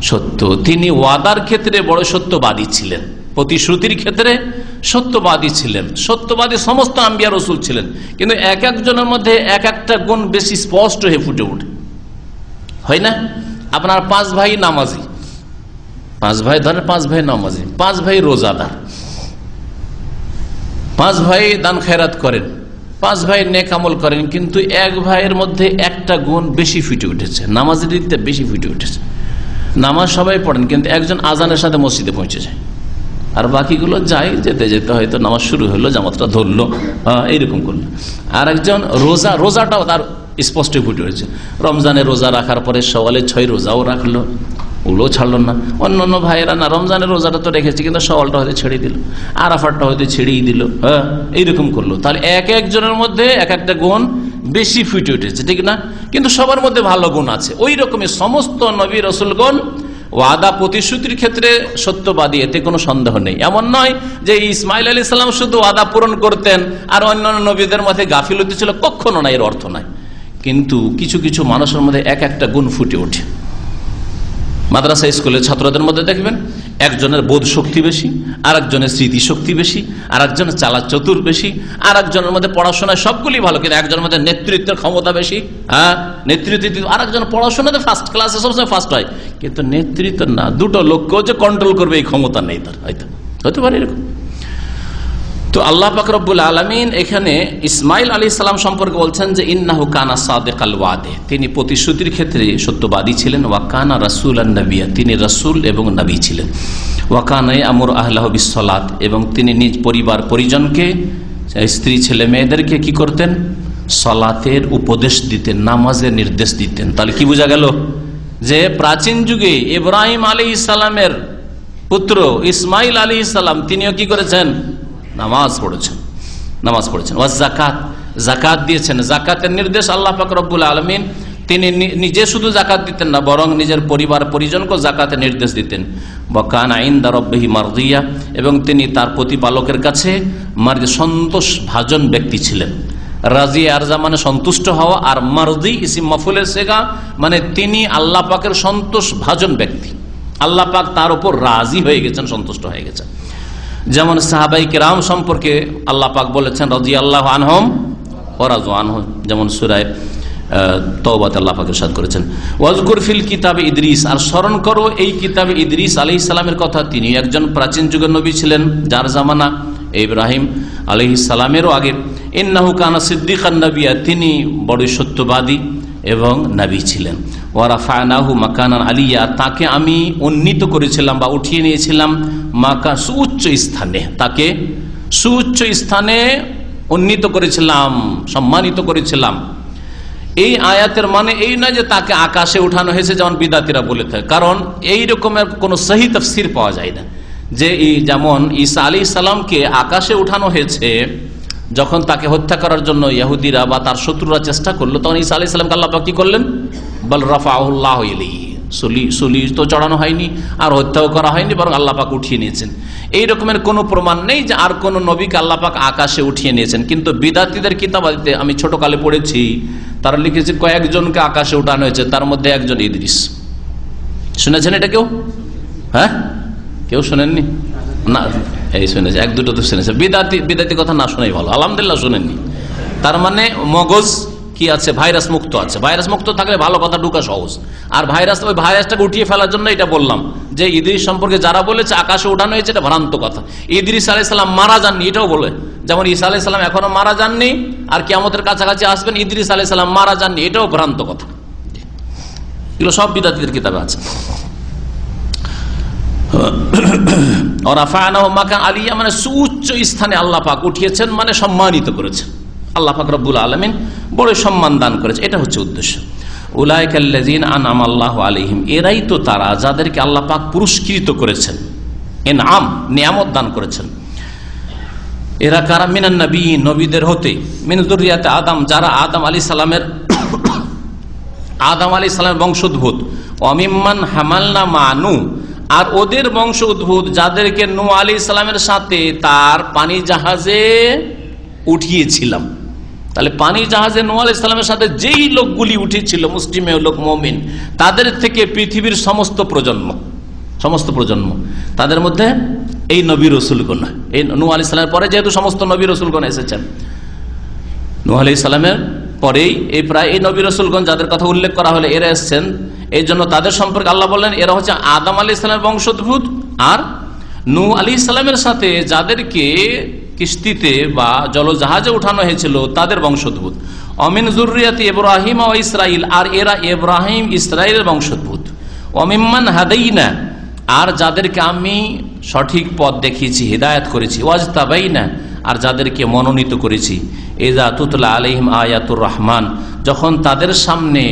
সত্য। তিনি ওয়াদার ক্ষেত্রে বড় সত্যবাদী ছিলেন। প্রতিশ্রুতির ক্ষেত্রে সত্যবাদী ছিলেন। সত্যবাদী সমস্ত আম্বিয়া রসুল ছিলেন। কিন্তু এক একজনের মধ্যে এক একটা গুণ বেশি স্পষ্ট হয়ে ফুটে ওঠে। হয় না? আপনার পাঁচ ভাই নামাজি। পাঁচ ভাই ধরেন পাঁচ ভাই নামাজি। পাঁচ ভাই রোজাদার। পাঁচ ভাই দান খেরাত করেন। পাঁচ ভাই নেক আমল করেন। কিন্তু এক ভাইয়ের মধ্যে একটা গুণ বেশি ফুটে উঠেছে। নামাজের দিকটা বেশি ফুটে উঠেছে। নামাজ সবাই পড়েন, কিন্তু একজন আজানের সাথে মসজিদে পৌঁছে যায়। আর বাকিগুলো যাই যেতে যেতে হয়তো নামাজ শুরু হলো জামাতটা ধরলো আহ, এইরকম করল। আর একজন রোজা রোজাটাও তার স্পষ্ট ফুটে উঠেছে। রমজানে রোজা রাখার পরে সওয়ালে ছয় রোজাও রাখল ওগুলোও ছাড়লো না। অন্য অন্য ভাইয়েরা না রমজানের রোজাটা তো রেখেছে কিন্তু সওয়ালটা হয়তো ছেড়ে দিল আরাফারটা হয়তো ছেড়েই দিল। হ্যাঁ এইরকম করল। তাহলে এক একজনের মধ্যে এক একটা গুণ বেশি ফুটে উঠেছে ঠিক না? কিন্তু সবার মধ্যে ভালো গুণ আছে। ওই রকমের সমস্ত নবী রসুলগণ ওয়াদা প্রতিশ্রুতির ক্ষেত্রে সত্যবাদী, এতে কোনো সন্দেহ নেই। এমন নয় যে ইসমাইল আলী সাল্লাম শুধু ওয়াদা পূরণ করতেন আর অন্যান্য নবীদের মধ্যে গাফিলতি ছিল, কখনো না, এর অর্থ নাই। কিন্তু কিছু কিছু মানুষের মধ্যে এক একটা গুণ ফুটে ওঠে। মাদ্রাসা স্কুলের ছাত্রদের মধ্যে দেখবেন, একজনের বোধ শক্তি বেশি আর একজনের স্মৃতি শক্তি বেশি আর একজনের চালা চতুর বেশি আর একজনের মধ্যে পড়াশোনায় সবগুলি ভালো, কিন্তু একজনের মধ্যে নেতৃত্বের ক্ষমতা বেশি হ্যাঁ? নেতৃত্ব আর একজন পড়াশোনাতে ফার্স্ট ক্লাসে সবসময় ফার্স্ট হয়। কিন্তু নেতৃত্ব না, দুটো লোককেও যে কন্ট্রোল করবে এই ক্ষমতা নেই তার, হয়তো হতে পারে এরকম। তো আল্লাহ পাকরবুল আলমিন এখানে ইসমাইল আলী ইসলাম সম্পর্কে বলছেন যে, ইন্নাহু কানা সাদেক আল ওয়াদে। তিনি প্রতিশ্রুতির ক্ষেত্রে সত্যবাদী ছিলেন। ওয়াকানা রাসুল আন নবিয়া। তিনি রাসুল এবং নবী ছিলেন। ওয়াকানাই আমর আহ্লাহ বিশ্বলাত এবং তিনি নিজ পরিবার পরিজনকে, স্ত্রী ছেলে মেয়েদেরকে কি করতেন? সলাতের উপদেশ দিতেন, নামাজের নির্দেশ দিতেন। তাহলে কি বোঝা গেল? যে প্রাচীন যুগে ইব্রাহিম আলী ইসলামের পুত্র ইসমাইল আলী ইসলাম তিনিও কি করেছেন? নামাজ পড়েছেন নামাজ পড়েছেন। ওয়াজ জাকাত জাকাত দিয়েছেন। জাকাতের নির্দেশ আল্লাহ পাক রব্বুল আলমিন, তিনি নিজে শুধু জাকাত দিতেন না, বরং নিজের পরিবার পরিজনকেও জাকাতের নির্দেশ দিতেন। বকান আইন দারব্বাহি মারদিয়া, এবং তিনি তার প্রতিপালকের কাছে মার্জি সন্তোষ ভাজন ব্যক্তি ছিলেন। রাজি আরজা মানে সন্তুষ্ট হওয়া আর মারদি ইসিম মফুলের সেগা মানে তিনি আল্লাহ পাকের সন্তোষ ভাজন ব্যক্তি। আল্লাহ পাক তার উপর রাজি হয়ে গেছেন, সন্তুষ্ট হয়ে গেছেন। যেমন সাহাবাই কেরাম সম্পর্কে আল্লাহ পাক বলেছেন রাজি আল্লাহ আনহম ওরাজ আনহম যেমন সুরায় তওবাত আল্লাহ পাকের সাদ করেছেন। ওয়াজকুর ফিল কিতাবে ইদ্রিস, আর স্মরণ করো এই কিতাবে ইদ্রিস আলি ইসলামের কথা, তিনি একজন প্রাচীন যুগের নবী ছিলেন, যার জামানা ইব্রাহিম আলি ইসালামেরও আগে। ইন্নাহু কানা সিদ্দিকান নবিয়া, তিনি বড় সত্যবাদী এবং নাবি ছিলেন। আলিয়া, তাকে আমি উন্নীত করেছিলাম বা উঠিয়ে নিয়েছিলাম মাকা সুউচ্চ স্থানে। তাকে সুউচ্চ স্থানে উন্নীত করেছিলাম, সম্মানিত করেছিলাম। এই আয়াতের মানে এই না যে তাকে আকাশে উঠানো হয়েছে যেমন বিদাতিরা বলে থাকে। কারণ এই রকমের কোনো সহি তফসির পাওয়া যায় না। যে যেমন ঈসা আলী সালামকে আকাশে উঠানো হয়েছে, যখন তাকে হত্যা করার জন্য ইহুদিরা বা তার শত্রুরা চেষ্টা করল, তখন ঈসা আলি সাল্লামকে আল্লাহ কি করলেন? বল রাফাউল্লাহ সলি সলি তো চড়ানো হয়নি, আর হত্যাও করা হয়নি, বরং আল্লাহ পাক উঠিয়ে নিয়েছেন। এই রকমের কোনো প্রমাণ নেই যে আর কোনো নবীকে আল্লাহ পাক আকাশে উঠিয়ে নিয়েছেন। কিন্তু বিদাতিদের কিতাবাদিতে আমি ছোটকালে পড়েছি, তারা লিখেছে কয়েকজনকে আকাশে উঠানো হয়েছে, তার মধ্যে একজন ইদ্রিস। শুনেছেন এটা কেউ? হ্যাঁ? কেউ শোনেননি? না, এই শুনেছে, এক দুটো তো শুনেছে। বিদাতি বিদাতি কথা না শোনাই ভালো, আলহামদুলিল্লাহ শোনেননি। তার মানে মগজ কি আছে? ভাইরাস মুক্ত আছে। ভাইরাস মুক্ত থাকলে ভালো কথা, ঢুকা সহজ। আর ভাইরাস, ওই ভাইরাসটাকে উঠিয়ে ফেলার জন্য এটা বললাম। যে ইদ্রিস সম্পর্কে যারা বলেছে, আকাশে উঠানো হয়েছে, এটা ভ্রান্ত কথা। ইদ্রিস আলাইসাল্লাম মারা যাননি, এটাও বলে। যেমন ঈসা আলাইসাল্লাম এখনও মারা যাননি, আর কেমতের কাছাকাছি আসবেন, ইদ্রিস আলাইসাল্লাম মারা যাননি, এটাও ভ্রান্ত কথা। এগুলো সব বিদাতিদের কিতাবে আছে। আলিয়া মানে সুউচ্চ স্থানে আল্লাহ পাক উঠিয়েছেন মানে সম্মানিত করেছেন। আল্লাহ পাক রব্বুল আলমিন বড় সম্মান দান করেছে। এটা হচ্ছে উদ্দেশ্য। উলায়কাল্লাজিন আনাম আল্লাহ আলিহিম এরাই তো তারা যাদেরকে আল্লাহ পাক পুরস্কৃত করেছেন। এন আম নিয়ামত দান করেছেন। এরা কারা? মিনান নবী নবীদের হতে। মিনজুরিয়াতে আদাম, যারা আদম আলী সালামের *coughs* আদম আলী সালামের বংশোদ্ভূত। অমিম্মান হামালনা মানু আর ওদের বংশ উদ্ভূত যাদেরকে নু আলী ইসলামের সাথে তার পানি জাহাজে উঠিয়েছিলাম। তাহলে পানি জাহাজে নু আলী ইসলামের সাথে যেই লোকগুলি উঠেছিল, মুসলিমে লোক মমিন, তাদের থেকে পৃথিবীর সমস্ত প্রজন্ম সমস্ত প্রজন্ম, তাদের মধ্যে এই নবী রসুলগণ, এই নু ইসলামের পরে যেহেতু সমস্ত নবী রসুলগণ এসেছেন নু ইসলামের পরেই এই প্রায় এই নবী রসুলগঞ্জ যাদের কথা উল্লেখ করা হলে এরা এসছেন, এই জন্য তাদের সম্পর্কে আল্লাহ বললেন, এরা হচ্ছে আদম আলী ইসলামের বংশোদ্ভূত আর নু আলী ইসলামের সাথে যাদেরকে কিস্তিতে বা জলজাহাজে উঠানো হয়েছিল তাদের বংশোদ্ভূত। অমিন জুরিয়াতি ইব্রাহিম ও ইসরাইল আর এরা ইব্রাহিম ইসরায়েলের বংশোদ্ভূত। অমিম্মান হাদাইনা, আর যাদেরকে আমি সঠিক পথ দেখিয়েছি, হৃদায়ত করেছি ওয়াজ তাবাইনা আর যাদেরকে মনোনীত করেছি। এজা তুতলা আলহিম আয়াতুর রহমান, যখন তাদের সামনে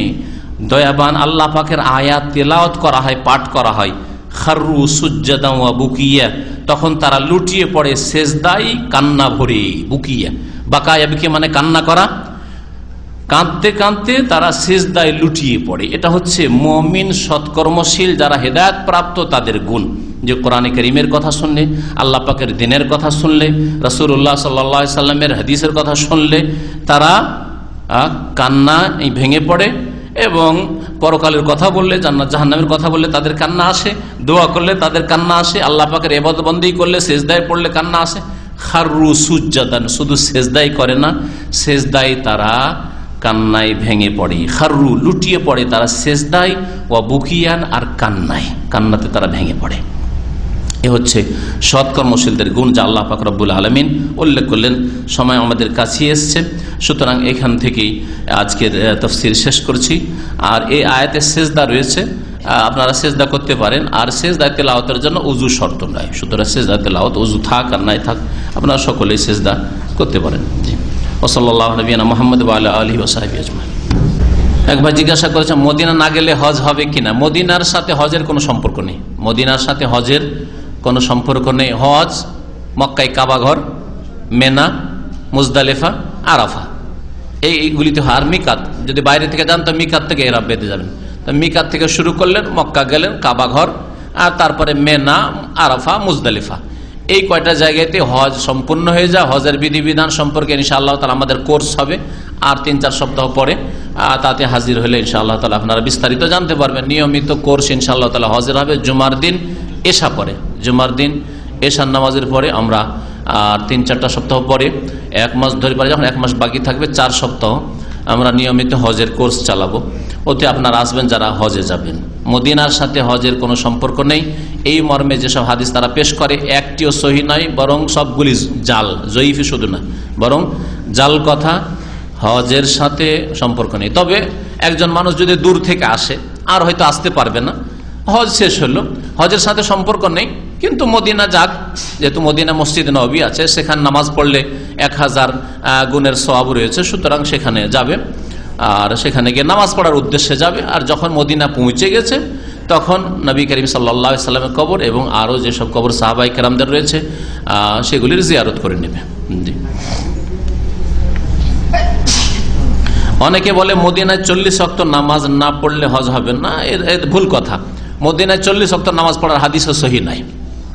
দয়াবান আল্লাহ পাকের আয়াত তেলাওত করা হয়, পাঠ করা হয় খারু সুজ্জাদা বুকিয়া। তখন তারা লুটিয়ে পড়ে, শেষদাই কান্না ভরে, বুকিয়া। বাকায়া বুকিয়া মানে কান্না করা। কাঁদতে কাঁদতে তারা শেষদায় লুটিয়ে পড়ে। এটা হচ্ছে মমিন সৎকর্মশীল যারা হেদায়ত প্রাপ্ত তাদের গুণ। যে কোরআনে করিমের কথা শুনলে, আল্লাহ পাকের দিনের কথা শুনলে রসুল্লাহ সাল্লা সাল্লামের হাদিসের কথা শুনলে, তারা কান্না ভেঙে পড়ে। এবং পরকালের কথা বললে, জান্নাত জাহান্নামের কথা বললে তাদের কান্না আসে, দোয়া করলে তাদের কান্না আসে, আল্লাহ পাকের এবাদ এবাদবন্দি করলে শেষদায় পড়লে কান্না আসে। খারু সুজাদান শুধু শেষদাই করে না শেষদাই তারা কান্নায় ভেঙে পড়ে। খারু লুটিয়ে পড়ে তারা শেষদাই ও বুকিয়ান আর কান্নায়, কান্নাতে তারা ভেঙে পড়ে। এ হচ্ছে সৎকর্মশীলদের গুণ যা আল্লাহ পাকরবুল আলমিন উল্লেখ করলেন। সময় আমাদের কাছে এসছে। সুতরাং এখান থেকেই আজকের তফসির শেষ করছি। আর এই আয়াতের শেষদা রয়েছে। আপনারা সেজদা করতে পারেন। আর শেষ সেজদা তেলাওয়াতের জন্য উজু শর্ত নয় সুতরাং শেষ সেজদা তেলাওয়াত উজু থাক আর নাই থাক, আপনারা সকলেই সেজদা করতে পারেন। জি। ওসল্লাহ নবীনা মোহাম্মদ আলী ওসাহাবি আজমান একবার জিজ্ঞাসা করেছে মদিনা না গেলে হজ হবে কিনা? মদিনার সাথে হজের কোনো সম্পর্ক নেই। মদিনার সাথে হজের কোনো সম্পর্ক নেই। হজ মক্কাই কাবাঘর মেনা, মুজদালেফা, আরাফা। এই এইগুলিতে হয়। আর মিকাত, যদি বাইরে থেকে যান, তো মিকাত থেকে এরা বেঁধে যাবেন। তো মিকাত থেকে শুরু করলেন, মক্কা গেলেন কাবাঘর আর তারপরে মেনা, আরাফা, মুজদালিফা। এই কয়টা জায়গাতে হজ সম্পূর্ণ হয়ে যায়। হজের বিধিবিধান সম্পর্কে ইনশাআল্লাহ তালা আমাদের কোর্স হবে। আর তিন, চার সপ্তাহ পরে তাতে হাজির হলে ইনশাআল্লাহ তালা আপনারা বিস্তারিত জানতে পারবেন। নিয়মিত কোর্স ইনশাআল্লাহ তালা হজের হবে। জুমার দিন এশা পরে জুমার দিন, এশার নামাজের পরে আমরা আর তিন চারটা সপ্তাহ পরে, এক মাস ধরে পরে যখন এক মাস বাকি থাকবে, চার সপ্তাহ আমরা নিয়মিত হজের কোর্স চালাবো। ওতে আপনারা আসবেন, যারা হজে যাবেন। মদিনার সাথে হজের কোনো সম্পর্ক নেই। এই মর্মে যেসব হাদিস তারা পেশ করে, একটিও সহি নয়, বরং সবগুলি জাল জয়ীফি শুধু না, বরং জাল কথা হজের সাথে সম্পর্ক নেই। তবে একজন মানুষ যদি দূর থেকে আসে, আর হয়তো আসতে পারবে না হজ শেষ হলো। হজের সাথে সম্পর্ক নেই। কিন্তু মদিনা যাক, যেহেতু মদিনা মসজিদ নবী আছে, সেখানে নামাজ পড়লে এক হাজার গুণের সবাব রয়েছে, সুতরাং সেখানে যাবে। আর সেখানে গিয়ে নামাজ পড়ার উদ্দেশ্যে যাবে। আর যখন মদিনা পৌঁছে গেছে, তখন নবী করিম সাল্লা সাল্লামের কবর এবং আরও যেসব কবর সাহাবাই কেরামদের রয়েছে সেগুলির জিয়ারত করে নেবে। জি। অনেকে বলে মদিনায় চল্লিশ অক্ত নামাজ না পড়লে হজ হবে না। এর ভুল কথা। মদিনায় চল্লিশ অক্ত নামাজ পড়ার হাদিসও সহি নাই।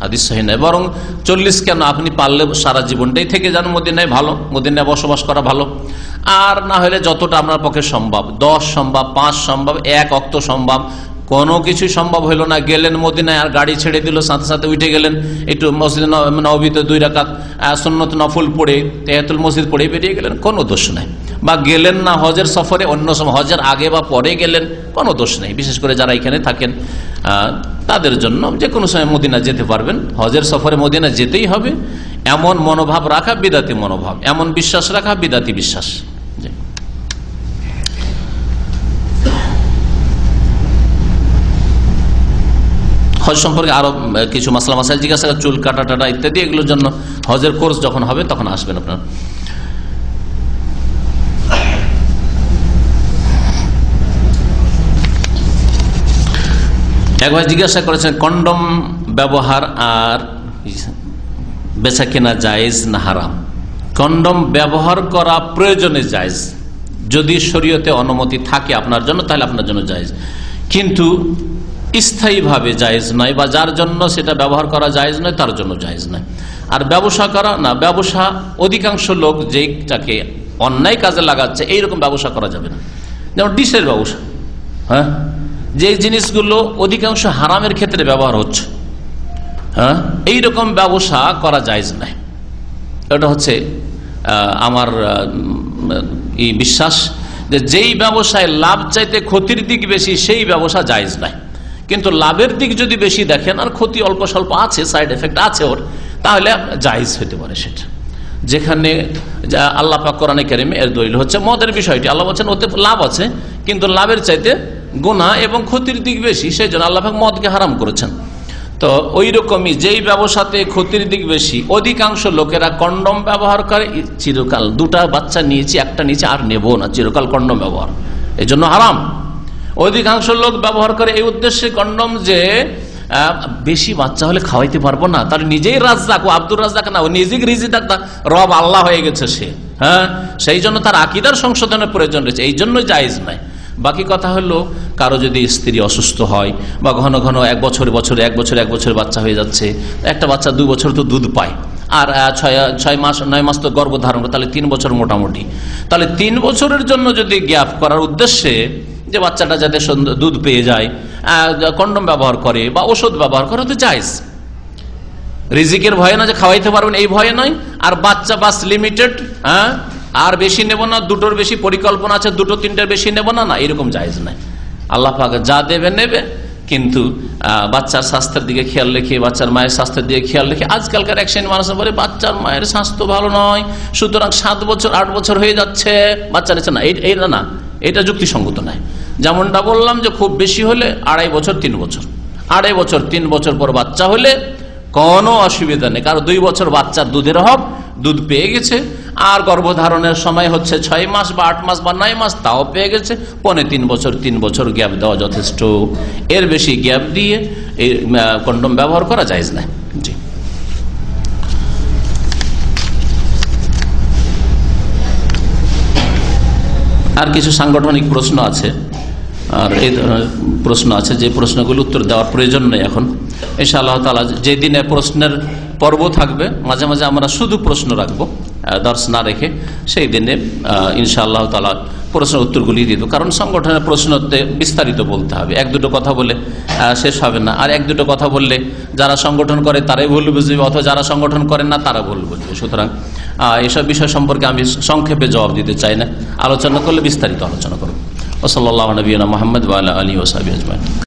হাদিস সহি নাই। বরং চল্লিশ কেন? আপনি পারলে সারা জীবনটাই থেকে যান মদিনায় ভালো। মদিনায় বসবাস করা ভালো। আর না হলে যতটা আপনার পক্ষে সম্ভব, দশ সম্ভব, পাঁচ সম্ভব, এক অক্ত সম্ভব, কোনো কিছু সম্ভব হইল না। গেলেন মদিনায় আর গাড়ি ছেড়ে দিল, সাথে সাথে উঠে গেলেন একটু মসজিদ ন- নবীতে দুই রাকাত সুন্নত নফল পড়ে, তেহাতুল মসজিদ পড়ে, বেরিয়ে গেলেন, কোনো দোষ নাই। বা গেলেন না হজের সফরে, অন্য সময় হজের আগে বা পরে গেলেন, কোনো দোষ নেই। বিশেষ করে যারা এখানে থাকেন তাদের জন্য যে কোনো সময় মদিনা যেতে পারবেন। হজের সফরে মদিনা যেতেই হবে। এমন মনোভাব রাখা বিদাতি মনোভাব, এমন বিশ্বাস রাখা বিদাতি বিশ্বাস। হজ সম্পর্কে আরও কিছু মাসলা মাসাইল জিজ্ঞাসা চুল কাটা টাটা ইত্যাদি, এগুলোর জন্য হজের কোর্স যখন হবে, তখন আসবেন আপনার। একবার জিজ্ঞাসা করেছেন, কন্ডম ব্যবহার আর বেচা কেনা জায়েজ না হারাম? কন্ডম ব্যবহার করা প্রয়োজনে জায়েজ। যদি শরীয়তে অনুমতি থাকে আপনার জন্য, তাহলে আপনার জন্য জায়েজ। কিন্তু স্থায়ীভাবে জায়েজ নয় বা যার জন্য সেটা ব্যবহার করা জায়েজ নয়, তার জন্য জায়েজ নয়। আর ব্যবসা করা, না, ব্যবসা অধিকাংশ লোক যেটাকে অন্যায় কাজে লাগাচ্ছে, এইরকম ব্যবসা করা যাবে না। যেমন ডিশের ব্যবসা হ্যাঁ? যে জিনিসগুলো অধিকাংশ হারামের ক্ষেত্রে ব্যবহার হচ্ছে হ্যাঁ? এইরকম ব্যবসা করা যায়জ নাই। এটা হচ্ছে আমার এই বিশ্বাস যে যেই ব্যবসায় লাভ চাইতে ক্ষতির দিক বেশি, সেই ব্যবসা জায়জ নাই। কিন্তু লাভের দিক যদি বেশি দেখেন, আর ক্ষতি অল্প স্বল্প আছে সাইড এফেক্ট আছে ওর, তাহলে জায়জ হতে পারে সেটা। যেখানে, যা আল্লাহ পাক কোরআনে কারিমে এর দলিল হচ্ছে, মদের বিষয়টি। আল্লাহ বলছেন, ওতে লাভ আছে, কিন্তু লাভের চাইতে গুণা এবং ক্ষতির দিক বেশি সেই জন্য আল্লাহ পাক মদকে হারাম করেছেন। তো ওই রকমই যেই ব্যবসাতে ক্ষতির দিক বেশি, অধিকাংশ লোকেরা কন্ডম ব্যবহার করে চিরকাল দুটা বাচ্চা নিয়েছি, একটা নিচে আর নেব না, চিরকাল কন্ডম ব্যবহার। এই জন্য হারাম। অধিকাংশ লোক ব্যবহার করে এই উদ্দেশ্যে কন্ডম যে বেশি বাচ্চা হলে খাওয়াইতে পারব না, তার নিজেই রাজ্জাক, ও আব্দুর রাজ্জাক না, ও নিজেই রিজি রব আল্লাহ হয়ে গেছে সে হ্যাঁ? সেই জন্য তার আকিদার সংশোধনের প্রয়োজন রয়েছে, এই জন্য জায়েজ নাই। বাকি কথা হলো, কারও যদি স্ত্রী অসুস্থ হয় বা ঘন ঘন এক বছর, বছরে, এক বছর এক বছর বাচ্চা হয়ে যাচ্ছে, একটা বাচ্চা দুই বছর তো দুধ পায়, আর ছয় ছয় মাস, নয় মাস তো গর্ভ ধারণ করে, তাহলে তিন বছর মোটামুটি। তাহলে তিন বছরের জন্য যদি গ্যাপ করার উদ্দেশ্যে যে বাচ্চাটা যাতে দুধ পেয়ে যায় কন্ডম ব্যবহার করে বা ওষুধ ব্যবহার করে তো চাইস রিজিকের ভয় না যে খাওয়াইতে পারবেন, এই ভয় নয়। আর বাচ্চা বাস লিমিটেড হ্যাঁ? আর বেশি নেব না, দুটোর বেশি পরিকল্পনা আছে, দুটো তিনটার বেশি নেব না না, এরকম জায়জ নাই। আল্লাহ যা দেবে, নেবে। কিন্তু বাচ্চার স্বাস্থ্যের দিকে খেয়াল রেখে, বাচ্চার মায়ের স্বাস্থ্যের দিকে খেয়াল রেখে, আজকালকার এক শ্রেণি মানুষ বলে, বাচ্চার মায়ের স্বাস্থ্য ভালো নয়, সুতরাং সাত বছর, আট বছর হয়ে যাচ্ছে, বাচ্চা নিচ্ছে না। এইটা না, এটা যুক্তিসঙ্গত নয়। যেমনটা বললাম যে, খুব বেশি হলে আড়াই বছর, তিন বছর। আড়াই বছর, তিন বছর পর বাচ্চা হলে কোনো অসুবিধা নেই। কারণ দুই বছর বাচ্চার দুধের হক দুধ পেয়ে গেছে। আর গর্ভধারণের সময় হচ্ছে ছয় মাস বা আট মাস বা নয় মাস, তাও পেয়ে গেছে। পনে তিন বছর তিন বছর গ্যাপ দেওয়া যথেষ্ট। এর বেশি গ্যাপ দিয়ে এই কন্ডম ব্যবহার করা যায় না। জি। আর কিছু সাংগঠনিক প্রশ্ন আছে? আর এই প্রশ্ন আছে, যে প্রশ্নগুলো উত্তর দেওয়ার প্রয়োজন নেই এখন। ইনশা আল্লাহ তালা যে দিনে প্রশ্নের পর্ব থাকবে, মাঝে মাঝে আমরা শুধু প্রশ্ন রাখব দর্শ না রেখে সেই দিনে ইনশা আল্লাহ তালা প্রশ্নের উত্তরগুলি দিয়ে দেবো। কারণ সংগঠনের প্রশ্নতে বিস্তারিত বলতে হবে। এক দুটো কথা বলে শেষ হবে না। আর এক দুটো কথা বললে যারা সংগঠন করে তারাই ভুল বুঝবে, অথবা যারা সংগঠন করেন না তারা ভুল বুঝবে। সুতরাং এসব বিষয় সম্পর্কে আমি সংক্ষেপে জবাব দিতে চাই না। আলোচনা করলে বিস্তারিত আলোচনা করব। ওসল্লাহ নবীনা মোহাম্মদ আলী ওসাবি আজমান